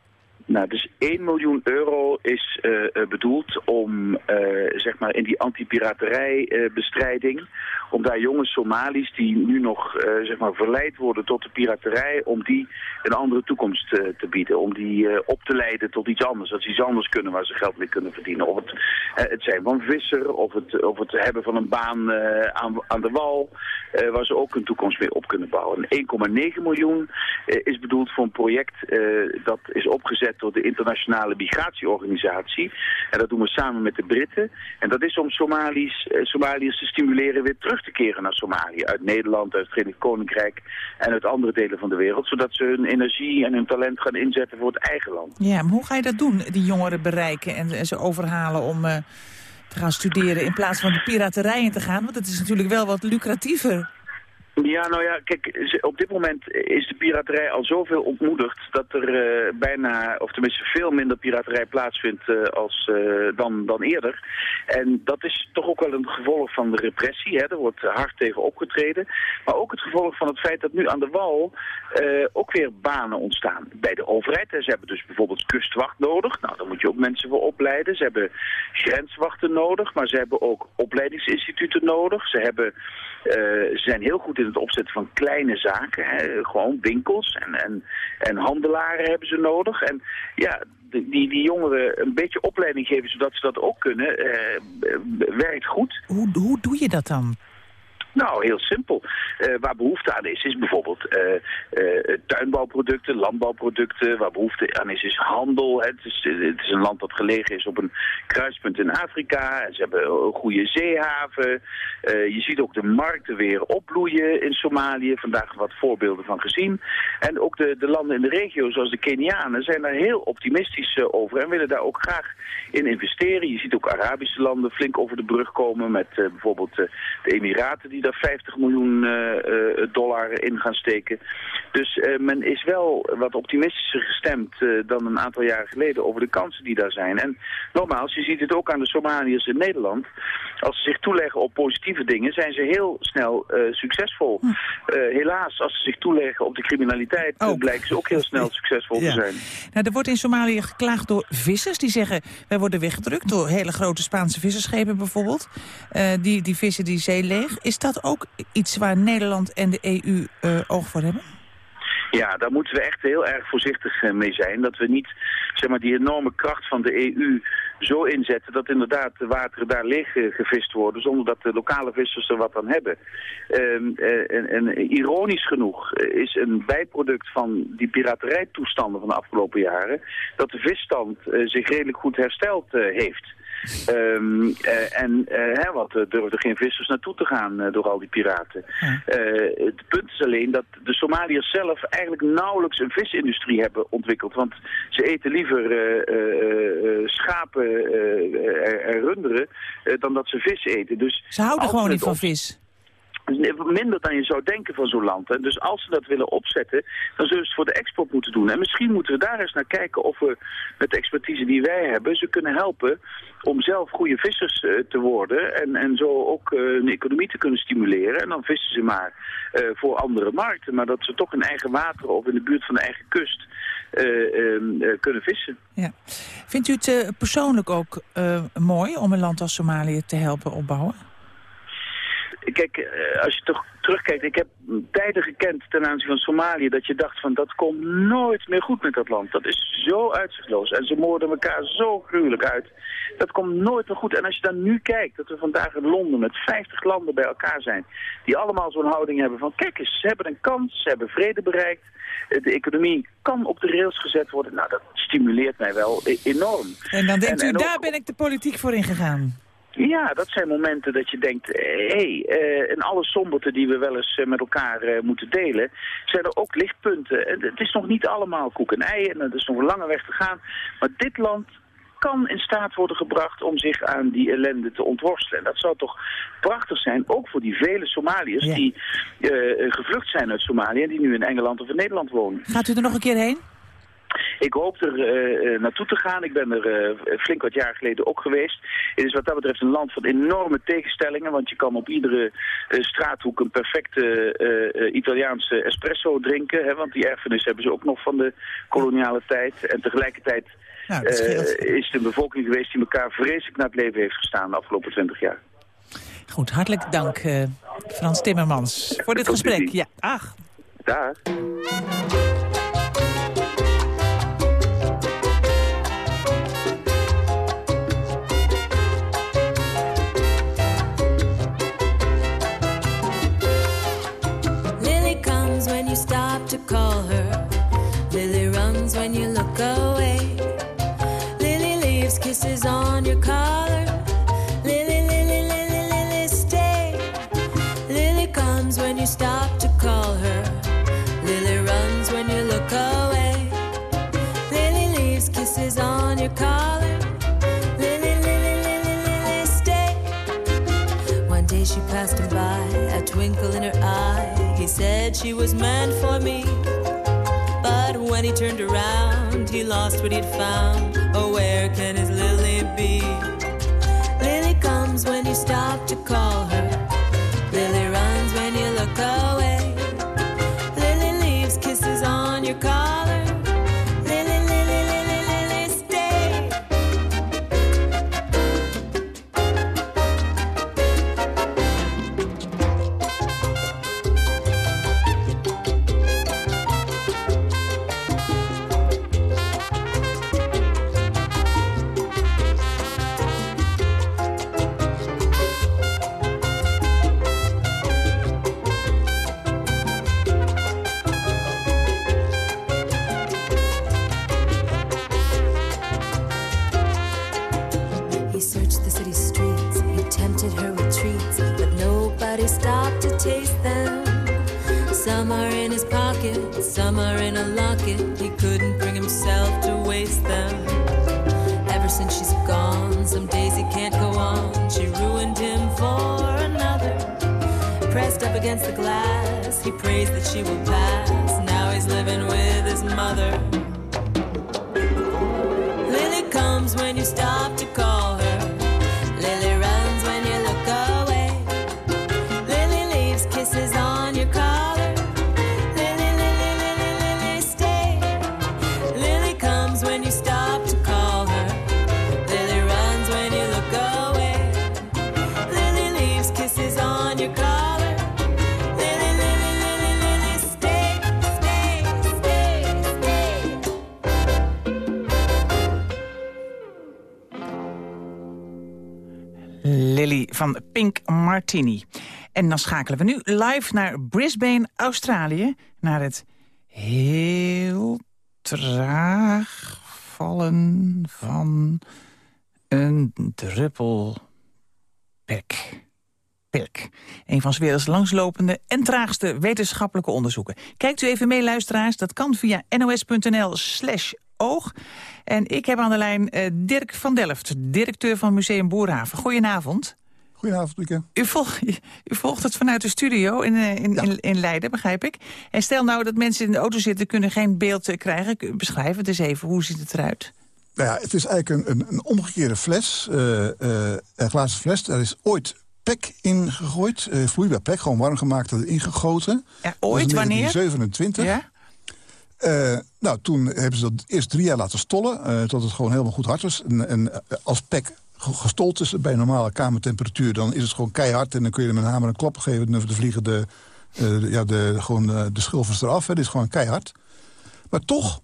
Nou, dus 1 miljoen euro is eh, eh, bedoeld om, eh, zeg maar, in die anti-piraterijbestrijding, om daar jonge Somali's die nu nog, zeg maar, verleid worden tot de piraterij, om die een andere toekomst te bieden. Om die op te leiden tot iets anders, dat ze iets anders kunnen waar ze geld mee kunnen verdienen. Of het, het zijn van visser, of het, of het hebben van een baan aan, aan de wal, waar ze ook een toekomst mee op kunnen bouwen. En 1,9 miljoen is bedoeld voor een project dat is opgezet door de internationale migratieorganisatie. En dat doen we samen met de Britten. En dat is om Somali's, eh, Somaliërs te stimuleren weer terug te keren naar Somalië. Uit Nederland, uit het Verenigd Koninkrijk en uit andere delen van de wereld. Zodat ze hun energie en hun talent gaan inzetten voor het eigen land. Ja, maar hoe ga je dat doen, die jongeren bereiken en, en ze overhalen om eh, te gaan studeren... in plaats van de piraterij in te gaan? Want het is natuurlijk wel wat lucratiever. Ja, nou ja, kijk, op dit moment is de piraterij al zoveel ontmoedigd dat er eh, bijna, of tenminste veel minder piraterij plaatsvindt eh, als, eh, dan, dan eerder. En dat is toch ook wel een gevolg van de repressie, hè. er wordt hard tegen opgetreden. Maar ook het gevolg van het feit dat nu aan de wal ook weer banen ontstaan bij de overheid. Ze hebben dus bijvoorbeeld kustwacht nodig, nou daar moet je ook mensen voor opleiden. Ze hebben grenswachten nodig, maar ze hebben ook opleidingsinstituten nodig. Ze hebben... Ze zijn heel goed in het opzetten van kleine zaken, hè, gewoon winkels en, en, en handelaren hebben ze nodig. En ja, die, die jongeren een beetje opleiding geven zodat ze dat ook kunnen, eh, werkt goed. Hoe, hoe doe je dat dan? Nou, heel simpel. Eh, waar behoefte aan is, is bijvoorbeeld eh, eh, tuinbouwproducten, landbouwproducten. Waar behoefte aan is, is handel. Het, is, een land dat gelegen is op een kruispunt in Afrika. Ze hebben een goede zeehaven. Eh, je ziet ook de markten weer opbloeien in Somalië. Vandaag wat voorbeelden van gezien. En ook de, de landen in de regio, zoals de Kenianen, zijn daar heel optimistisch over. En willen daar ook graag in investeren. Je ziet ook Arabische landen flink over de brug komen. Met bijvoorbeeld de Emiraten die daar 50 miljoen eh, eh, dollar in gaan steken. Dus eh, men is wel wat optimistischer gestemd dan een aantal jaren geleden over de kansen die daar zijn. En nogmaals, je ziet het ook aan de Somaliërs in Nederland. Als ze zich toeleggen op positieve dingen, zijn ze heel snel succesvol. Eh, helaas, als ze zich toeleggen op de criminaliteit, eh, blijken ze ook heel snel succesvol Ja. te zijn. Nou, er wordt in Somalië geklaagd door vissers. Die zeggen, wij worden weggedrukt door hele grote Spaanse visserschepen bijvoorbeeld. Die, die vissen die zee leeg. Is dat ook iets waar Nederland en de EU eh, oog voor hebben? Ja, daar moeten we echt heel erg voorzichtig eh, mee zijn. Dat we niet zeg maar, die enorme kracht van de EU zo inzetten dat inderdaad de wateren daar leeg eh, gevist worden zonder dat de lokale vissers er wat aan hebben. Ehm, eh, en ironisch genoeg is een bijproduct van die piraterijtoestanden van de afgelopen jaren dat de visstand zich redelijk goed hersteld heeft. Ehm, eh, en uh, hè, want er durfden geen vissers naartoe te gaan eh, door al die piraten. het punt is alleen dat de Somaliërs zelf eigenlijk nauwelijks een visindustrie hebben ontwikkeld. Want ze eten liever schapen en runderen dan dat ze vis eten. Dus ze houden gewoon niet van vis minder dan je zou denken van zo'n land. Dus als ze dat willen opzetten, dan zullen ze het voor de export moeten doen. En misschien moeten we daar eens naar kijken of we met de expertise die wij hebben... ze kunnen helpen om zelf goede vissers eh, te worden... En, en zo ook een economie te kunnen stimuleren. En dan vissen ze maar uh, voor andere markten. Maar dat ze toch in eigen water of in de buurt van de eigen kust... Ehm, kunnen vissen. Ja. Vindt u het persoonlijk ook mooi om een land als Somalië te helpen opbouwen? Kijk, eh, als je toch terugkijkt, ik heb tijden gekend ten aanzien van Somalië dat je dacht van dat komt nooit meer goed met dat land. Dat is zo uitzichtloos en ze moorden elkaar zo gruwelijk uit. Dat komt nooit meer goed. En als je dan nu kijkt dat we vandaag in Londen met 50 landen bij elkaar zijn, die allemaal zo'n houding hebben van kijk eens, ze hebben een kans, ze hebben vrede bereikt, de economie kan op de rails gezet worden. Nou, dat stimuleert mij wel e- enorm. En dan denkt u, daar ben ik de politiek voor ingegaan. Ja, dat zijn momenten dat je denkt, hé, hey, uh, in alle somberte die we wel eens uh, met elkaar uh, moeten delen, zijn er ook lichtpunten. En het is nog niet allemaal koek en ei en er is nog een lange weg te gaan. Maar dit land kan in staat worden gebracht om zich aan die ellende te ontworstelen. En dat zou toch prachtig zijn, ook voor die vele Somaliërs ja. die gevlucht zijn uit Somalië en die nu in Engeland of in Nederland wonen. Gaat u er nog een keer heen? Ik hoop er uh, naartoe te gaan. Ik ben er uh, flink wat jaar geleden ook geweest. Het is wat dat betreft een land van enorme tegenstellingen. Want je kan op iedere straathoek een perfecte Italiaanse espresso drinken. Hè, want die erfenis hebben ze ook nog van de koloniale tijd. En tegelijkertijd nou, is het een bevolking geweest die elkaar vreselijk naar het leven heeft gestaan de afgelopen twintig jaar. Goed, hartelijk dank Frans Timmermans voor dit gesprek. Ja, ach. Dag. She passed him by, a twinkle in her eye. He said she was meant for me. But when he turned around, he lost what he'd found. Oh, where can his Lily be? Lily comes when you stop to call her. Lily runs when you look away. Lily leaves kisses on your collar. Schakelen we nu live naar Brisbane, Australië. Naar het heel traag vallen van een druppel pek. Perk. Een van werelds langslopende en traagste wetenschappelijke onderzoeken. Kijkt u even mee, luisteraars. Dat kan via nos.nl slash oog. En ik heb aan de lijn eh, Dirk van Delft, directeur van Museum Boerhaven. Goedenavond. Goedenavond, Lieke. U, volgt, *laughs* u volgt het vanuit de studio in, eh, in, in, in Leiden, begrijp ik. En stel nou dat mensen in de auto zitten, kunnen geen beeld eh, krijgen. Beschrijf het eens even, hoe ziet het eruit? Nou ja, het is eigenlijk een, een, een omgekeerde fles, uh, uh, een glazen fles. Daar is ooit pek in gegooid, uh, vloeibaar pek, gewoon warm gemaakt, erin gegoten. Ja, ooit, wanneer? 1927. Ja? Uh, nou, toen hebben ze dat eerst drie jaar laten stollen, uh, tot het gewoon helemaal goed hard was. En, en als pek gestold is bij normale kamertemperatuur... dan is het gewoon keihard en dan kun je er met een hamer een klap geven... en dan vliegen de, de ja, de, gewoon, de schilfers eraf. Het is gewoon keihard. Maar toch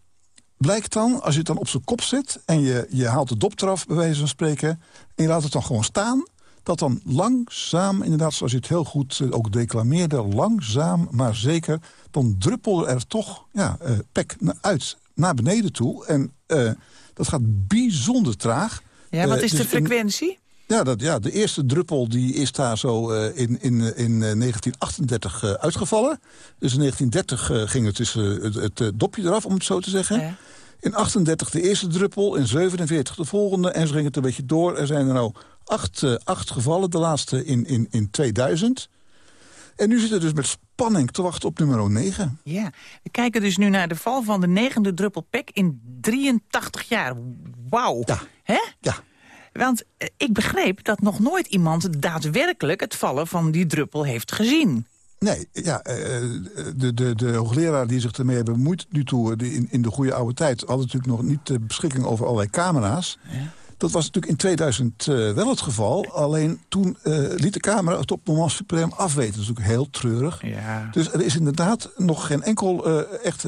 blijkt dan, als je het dan op zijn kop zet... en je, je haalt de dop eraf, bij wijze van spreken... en je laat het dan gewoon staan dat dan langzaam, inderdaad, zoals je het heel goed ook declameerde... langzaam, maar zeker, dan druppelde er toch ja, uh, pek uit naar beneden toe. En uh, dat gaat bijzonder traag. Ja, wat is uh, dus de frequentie? Ja, dat, ja, de eerste druppel die is daar zo in, in, in 1938 uitgevallen. Dus in 1930 ging het, dus, het, het dopje eraf, om het zo te zeggen. Ja. In 38 de eerste druppel, in 47 de volgende. En zo ging het een beetje door. Er zijn er nou acht, acht gevallen, de laatste in, in, in 2000. En nu zitten we dus met spanning te wachten op nummer 9. Ja, we kijken dus nu naar de val van de negende druppel pek in 83 jaar. Wauw. Ja. Hè? Ja. Want uh, ik begreep dat nog nooit iemand daadwerkelijk het vallen van die druppel heeft gezien. Nee, ja, de, de, de hoogleraar die zich ermee hebben bemoeid nu toe... in, in de goede oude tijd, hadden natuurlijk nog niet de beschikking over allerlei camera's. Ja. Dat was natuurlijk in 2000 uh, wel het geval. Alleen toen uh, liet de Kamer het op moment suprem afweten. Dat is natuurlijk heel treurig. Ja. Dus er is inderdaad nog geen enkel uh, echt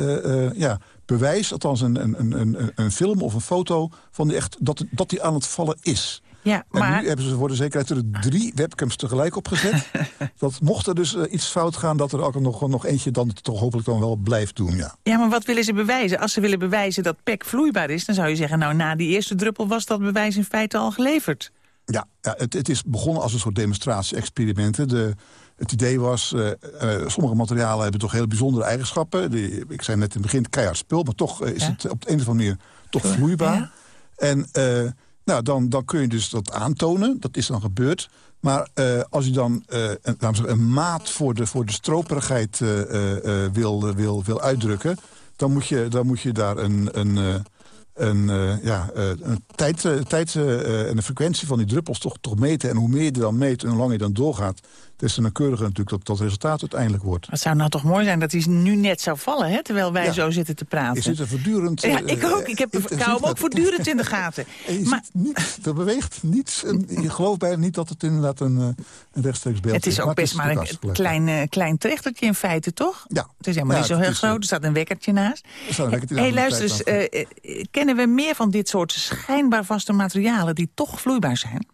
ja, bewijs... althans een, een, een, een film of een foto van die echt, dat, dat die aan het vallen is. Ja, maar... Nu hebben ze voor de zekerheid er drie webcams tegelijk opgezet. *laughs* dat mocht er dus uh, iets fout gaan, dat er ook nog, nog eentje dan toch hopelijk dan wel blijft doen. Ja. ja, maar wat willen ze bewijzen? Als ze willen bewijzen dat PEC vloeibaar is... dan zou je zeggen, nou, na die eerste druppel was dat bewijs in feite al geleverd. Ja, ja het, het is begonnen als een soort demonstratie-experimenten. De, het idee was, uh, uh, sommige materialen hebben toch hele bijzondere eigenschappen. Die, ik zei net in het begin keihard spul, maar toch is ja? het op de een of andere manier toch vloeibaar. Ja? En... Nou, dan, dan kun je dus dat aantonen. Dat is dan gebeurd. Maar uh, als je dan uh, een, een maat voor de, voor de stroperigheid uh, wil, wil, wil uitdrukken... dan moet je, dan moet je daar een, een, een, ja, een tijd, tijd en de frequentie van die druppels toch, toch meten. En hoe meer je dan meet en hoe langer je dan doorgaat... des te nauwkeuriger natuurlijk dat dat resultaat uiteindelijk wordt. Het zou nou toch mooi zijn dat hij nu net zou vallen, hè, terwijl wij ja. zo zitten te praten. Je zit er voortdurend... Ja, ik ook. Ik, heb, ik hou hem ook voortdurend in de gaten. *laughs* En je maar, er beweegt niets. En je gelooft bijna niet dat het inderdaad een, een rechtstreeks beeld is. Het is ook maar best maar een klein, uh, klein trechtertje in feite, toch? Ja. Het is helemaal ja, niet zo heel groot. Er staat een wekkertje naast. Er staat een wekkertje hey, luister eens, uh, kennen we meer van dit soort schijnbaar vaste materialen... die toch vloeibaar zijn?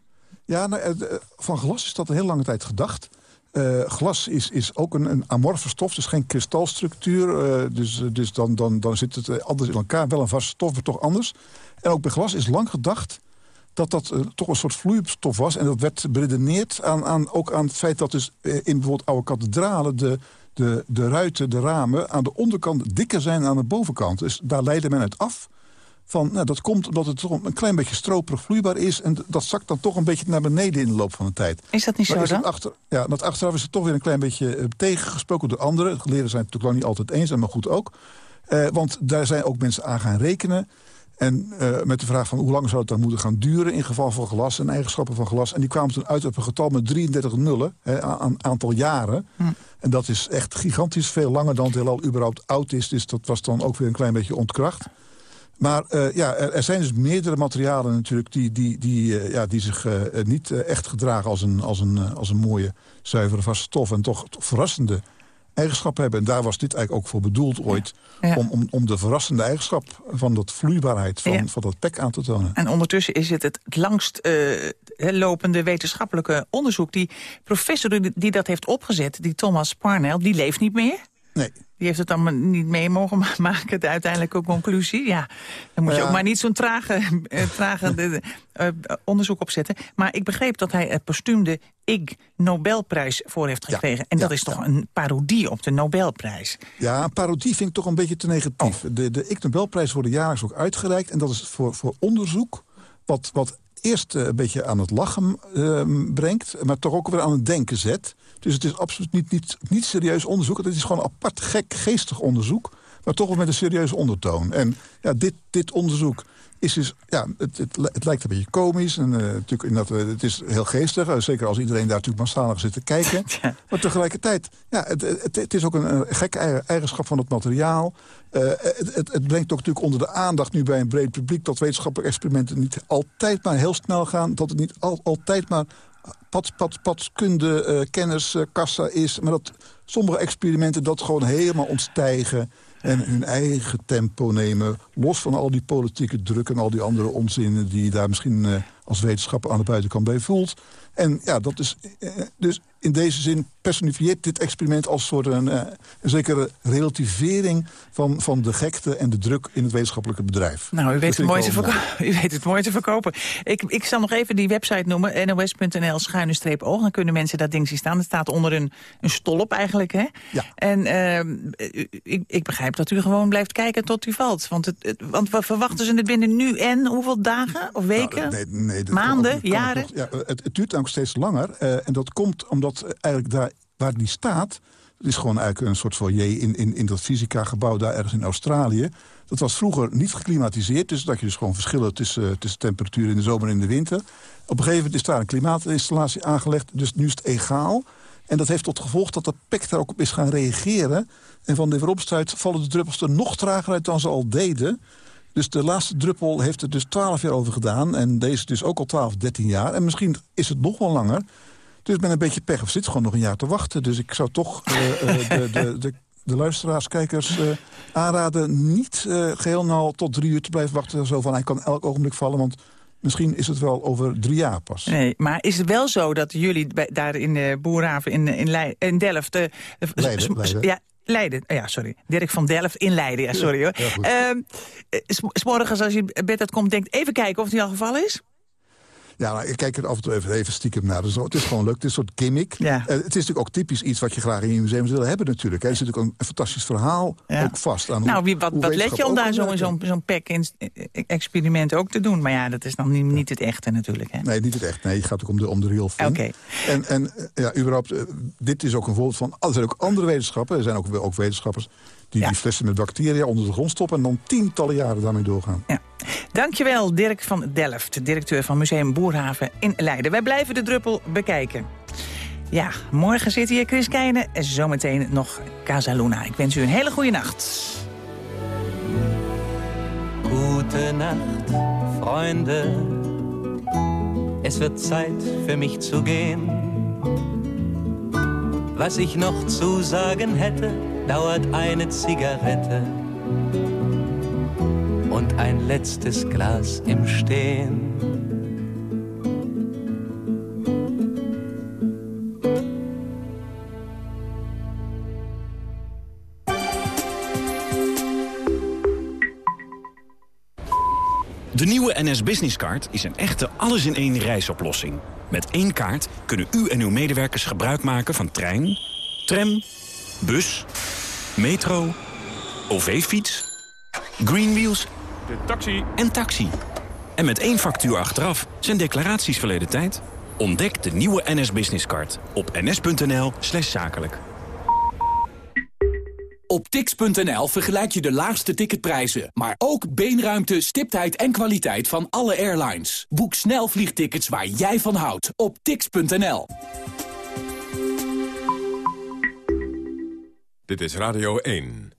Ja, nou, van glas is dat een heel lange tijd gedacht... Uh, glas is, is ook een, een amorfe stof, dus geen kristalstructuur. Uh, dus dus dan, dan, dan zit het anders in elkaar. Wel een vaste stof, maar toch anders. En ook bij glas is lang gedacht dat dat toch een soort vloeistof was. En dat werd beredeneerd aan, aan, ook aan het feit dat dus in bijvoorbeeld oude kathedralen... De, de, de ruiten, de ramen aan de onderkant dikker zijn dan aan de bovenkant. Dus daar leidde men het af van, nou, dat komt omdat het toch een klein beetje stroperig vloeibaar is... en dat zakt dan toch een beetje naar beneden in de loop van de tijd. Is dat niet maar zo dan? Achter, ja, dat achteraf is het toch weer een klein beetje uh, tegengesproken door anderen. De geleerden zijn het natuurlijk lang niet altijd eens, maar goed ook. Uh, want daar zijn ook mensen aan gaan rekenen. En uh, met de vraag van hoe lang zou het dan moeten gaan duren... in geval van glas en eigenschappen van glas. En die kwamen toen uit op een getal met 33 nullen, hè, aan aantal jaren. Hm. En dat is echt gigantisch veel langer dan het heelal überhaupt oud is. Dus dat was dan ook weer een klein beetje ontkracht. Maar uh, ja, er, er, zijn dus meerdere materialen natuurlijk die, die, die, uh, ja, die zich uh, niet echt gedragen als een, als, een, als een mooie, zuivere, vaste stof. En toch, toch verrassende eigenschappen hebben. En daar was dit eigenlijk ook voor bedoeld ooit... Om, om, om de verrassende eigenschap van dat vloeibaarheid van, Ja. van dat pek aan te tonen. En ondertussen is het het langst eh, lopende wetenschappelijke onderzoek. Die professor die, die dat heeft opgezet, die Thomas Parnell, die leeft niet meer. Nee. Die heeft het allemaal niet mee mogen ma- maken, de uiteindelijke conclusie. Ja, dan moet je Ja. ook maar niet zo'n trage, eh, trage *laughs* eh, eh, onderzoek opzetten. Maar ik begreep dat hij het postuum de Ig Nobelprijs voor heeft gekregen. en dat is toch een parodie op de Nobelprijs. Ja, een parodie vind ik toch een beetje te negatief. Oh. De, de Ig Nobelprijs worden jaarlijks ook uitgereikt. En dat is voor, voor onderzoek wat, wat eerst een beetje aan het lachen eh, brengt... maar toch ook weer aan het denken zet. Dus het is absoluut niet, niet, niet serieus onderzoek. Het is gewoon apart, gek, geestig onderzoek... maar toch wel met een serieuze ondertoon. En ja, dit, dit onderzoek is dus, ja, het, het, het lijkt een beetje komisch. En, eh, natuurlijk in dat, het is heel geestig. eh, zeker als iedereen daar natuurlijk massaal naar zit te kijken. *laughs* Maar tegelijkertijd, ja, het, het, het is ook een, eigen- eigenschap van het materiaal. Eh, het, het, het brengt ook natuurlijk onder de aandacht nu bij een breed publiek... dat wetenschappelijke experimenten niet altijd maar heel snel gaan. Dat het niet al, altijd maar pad, pad, padkunde, eh kenniskassa is. Maar dat sommige experimenten dat gewoon helemaal ontstijgen en hun eigen tempo nemen. Los van al die politieke druk en al die andere onzinnen... die je daar misschien eh, als wetenschapper aan de buitenkant bij voelt. En ja, dat is eh, dus in deze zin personifieert dit experiment als soort een, eh, een zekere relativering van, van de gekte en de druk in het wetenschappelijke bedrijf. Nou, u weet, het mooi te wel verko- *laughs* u weet het mooi te verkopen. Ik, ik zal nog even die website noemen, nos.nl schuine oog. Dan kunnen mensen dat ding zien staan. Het staat onder een, een stolp eigenlijk, hè? Ja. En ehm, ik, ik begrijp dat u gewoon blijft kijken tot u valt. Want, het, het- want we verwachten ze het binnen nu en hoeveel dagen of weken? Nou, nee, nee, kan Maanden, jaren? nog- ja, het, het duurt steeds langer. eh, en dat komt omdat eh, eigenlijk daar waar die staat... het is gewoon eigenlijk een soort foyer in, in, in dat fysica-gebouw daar ergens in Australië. Dat was vroeger niet geklimatiseerd. Dus dat je dus gewoon verschillen tussen, tussen temperatuur in de zomer en in de winter. Op een gegeven moment is daar een klimaatinstallatie aangelegd. Dus nu is het egaal. En dat heeft tot gevolg dat de pek daar ook op is gaan reageren. En van de weeropstuit vallen de druppels er nog trager uit dan ze al deden. Dus de laatste druppel heeft er dus 12 jaar over gedaan. En deze dus ook al 12, 13 jaar. En misschien is het nog wel langer. Dus met een beetje pech of zit gewoon nog een jaar te wachten. Dus ik zou toch eh, eh, de, de, de, de luisteraars, kijkers eh, aanraden... niet eh, geheel nou tot drie uur te blijven wachten. Zo van, hij kan elk ogenblik vallen, want... Misschien is het wel over drie jaar pas. Nee, maar is het wel zo dat jullie bij, daar in de Boerhaven in, in, in Delft... de- Leiden, Leiden. Ja, Leiden. Oh ja, sorry. Dirk van Delft in Leiden. Ja, sorry hoor. s- s morgens als je bed uitkomt, denkt even kijken of die al gevallen is? Ja, nou, ik kijk er af en toe even, even stiekem naar. Dus het is gewoon leuk. Het is een soort gimmick. Ja. Eh, het is natuurlijk ook typisch iets wat je graag in je museum wil hebben natuurlijk. hè. Er zit natuurlijk een, een fantastisch verhaal Ja. ook vast. Aan nou, wie, wat, hoe wat let je om ook daar zo'n zo'n zo'n pack-experiment ook te doen? Maar ja, dat is dan niet, niet het echte natuurlijk. Hè? Nee, niet het echt. Nee, het gaat ook om de, om de real thing. En, en ja, überhaupt, eh, dit is ook een voorbeeld van... Er zijn ook andere wetenschappen. Er zijn ook, ook wetenschappers die die flessen met bacteriën onder de grond stoppen... en dan tientallen jaren daarmee doorgaan. Dankjewel, Dirk van Delft, directeur van Museum Boerhaven in Leiden. Wij blijven de druppel bekijken. Ja, morgen zit hier Chris Keijnen en zometeen nog Casaluna. Ik wens u een hele goede nacht. Gute Nacht, Freunde. Es wird Zeit für mich zu gehen. Was ich noch zu sagen hätte, dauert eine Zigarette und ein letztes Glas im Stehen. De nieuwe NS Business Card is een echte alles-in-één reisoplossing. Met één kaart kunnen u en uw medewerkers gebruik maken van trein, tram, bus, metro, OV-fiets, Greenwheels De taxi. en taxi. En met één factuur achteraf zijn declaraties verleden tijd. Ontdek de nieuwe NS Business Card op ns.nl slash zakelijk. Op tix.nl vergelijk je de laagste ticketprijzen, maar ook beenruimte, stiptheid en kwaliteit van alle airlines. Boek snel vliegtickets waar jij van houdt op tix.nl. Dit is Radio 1.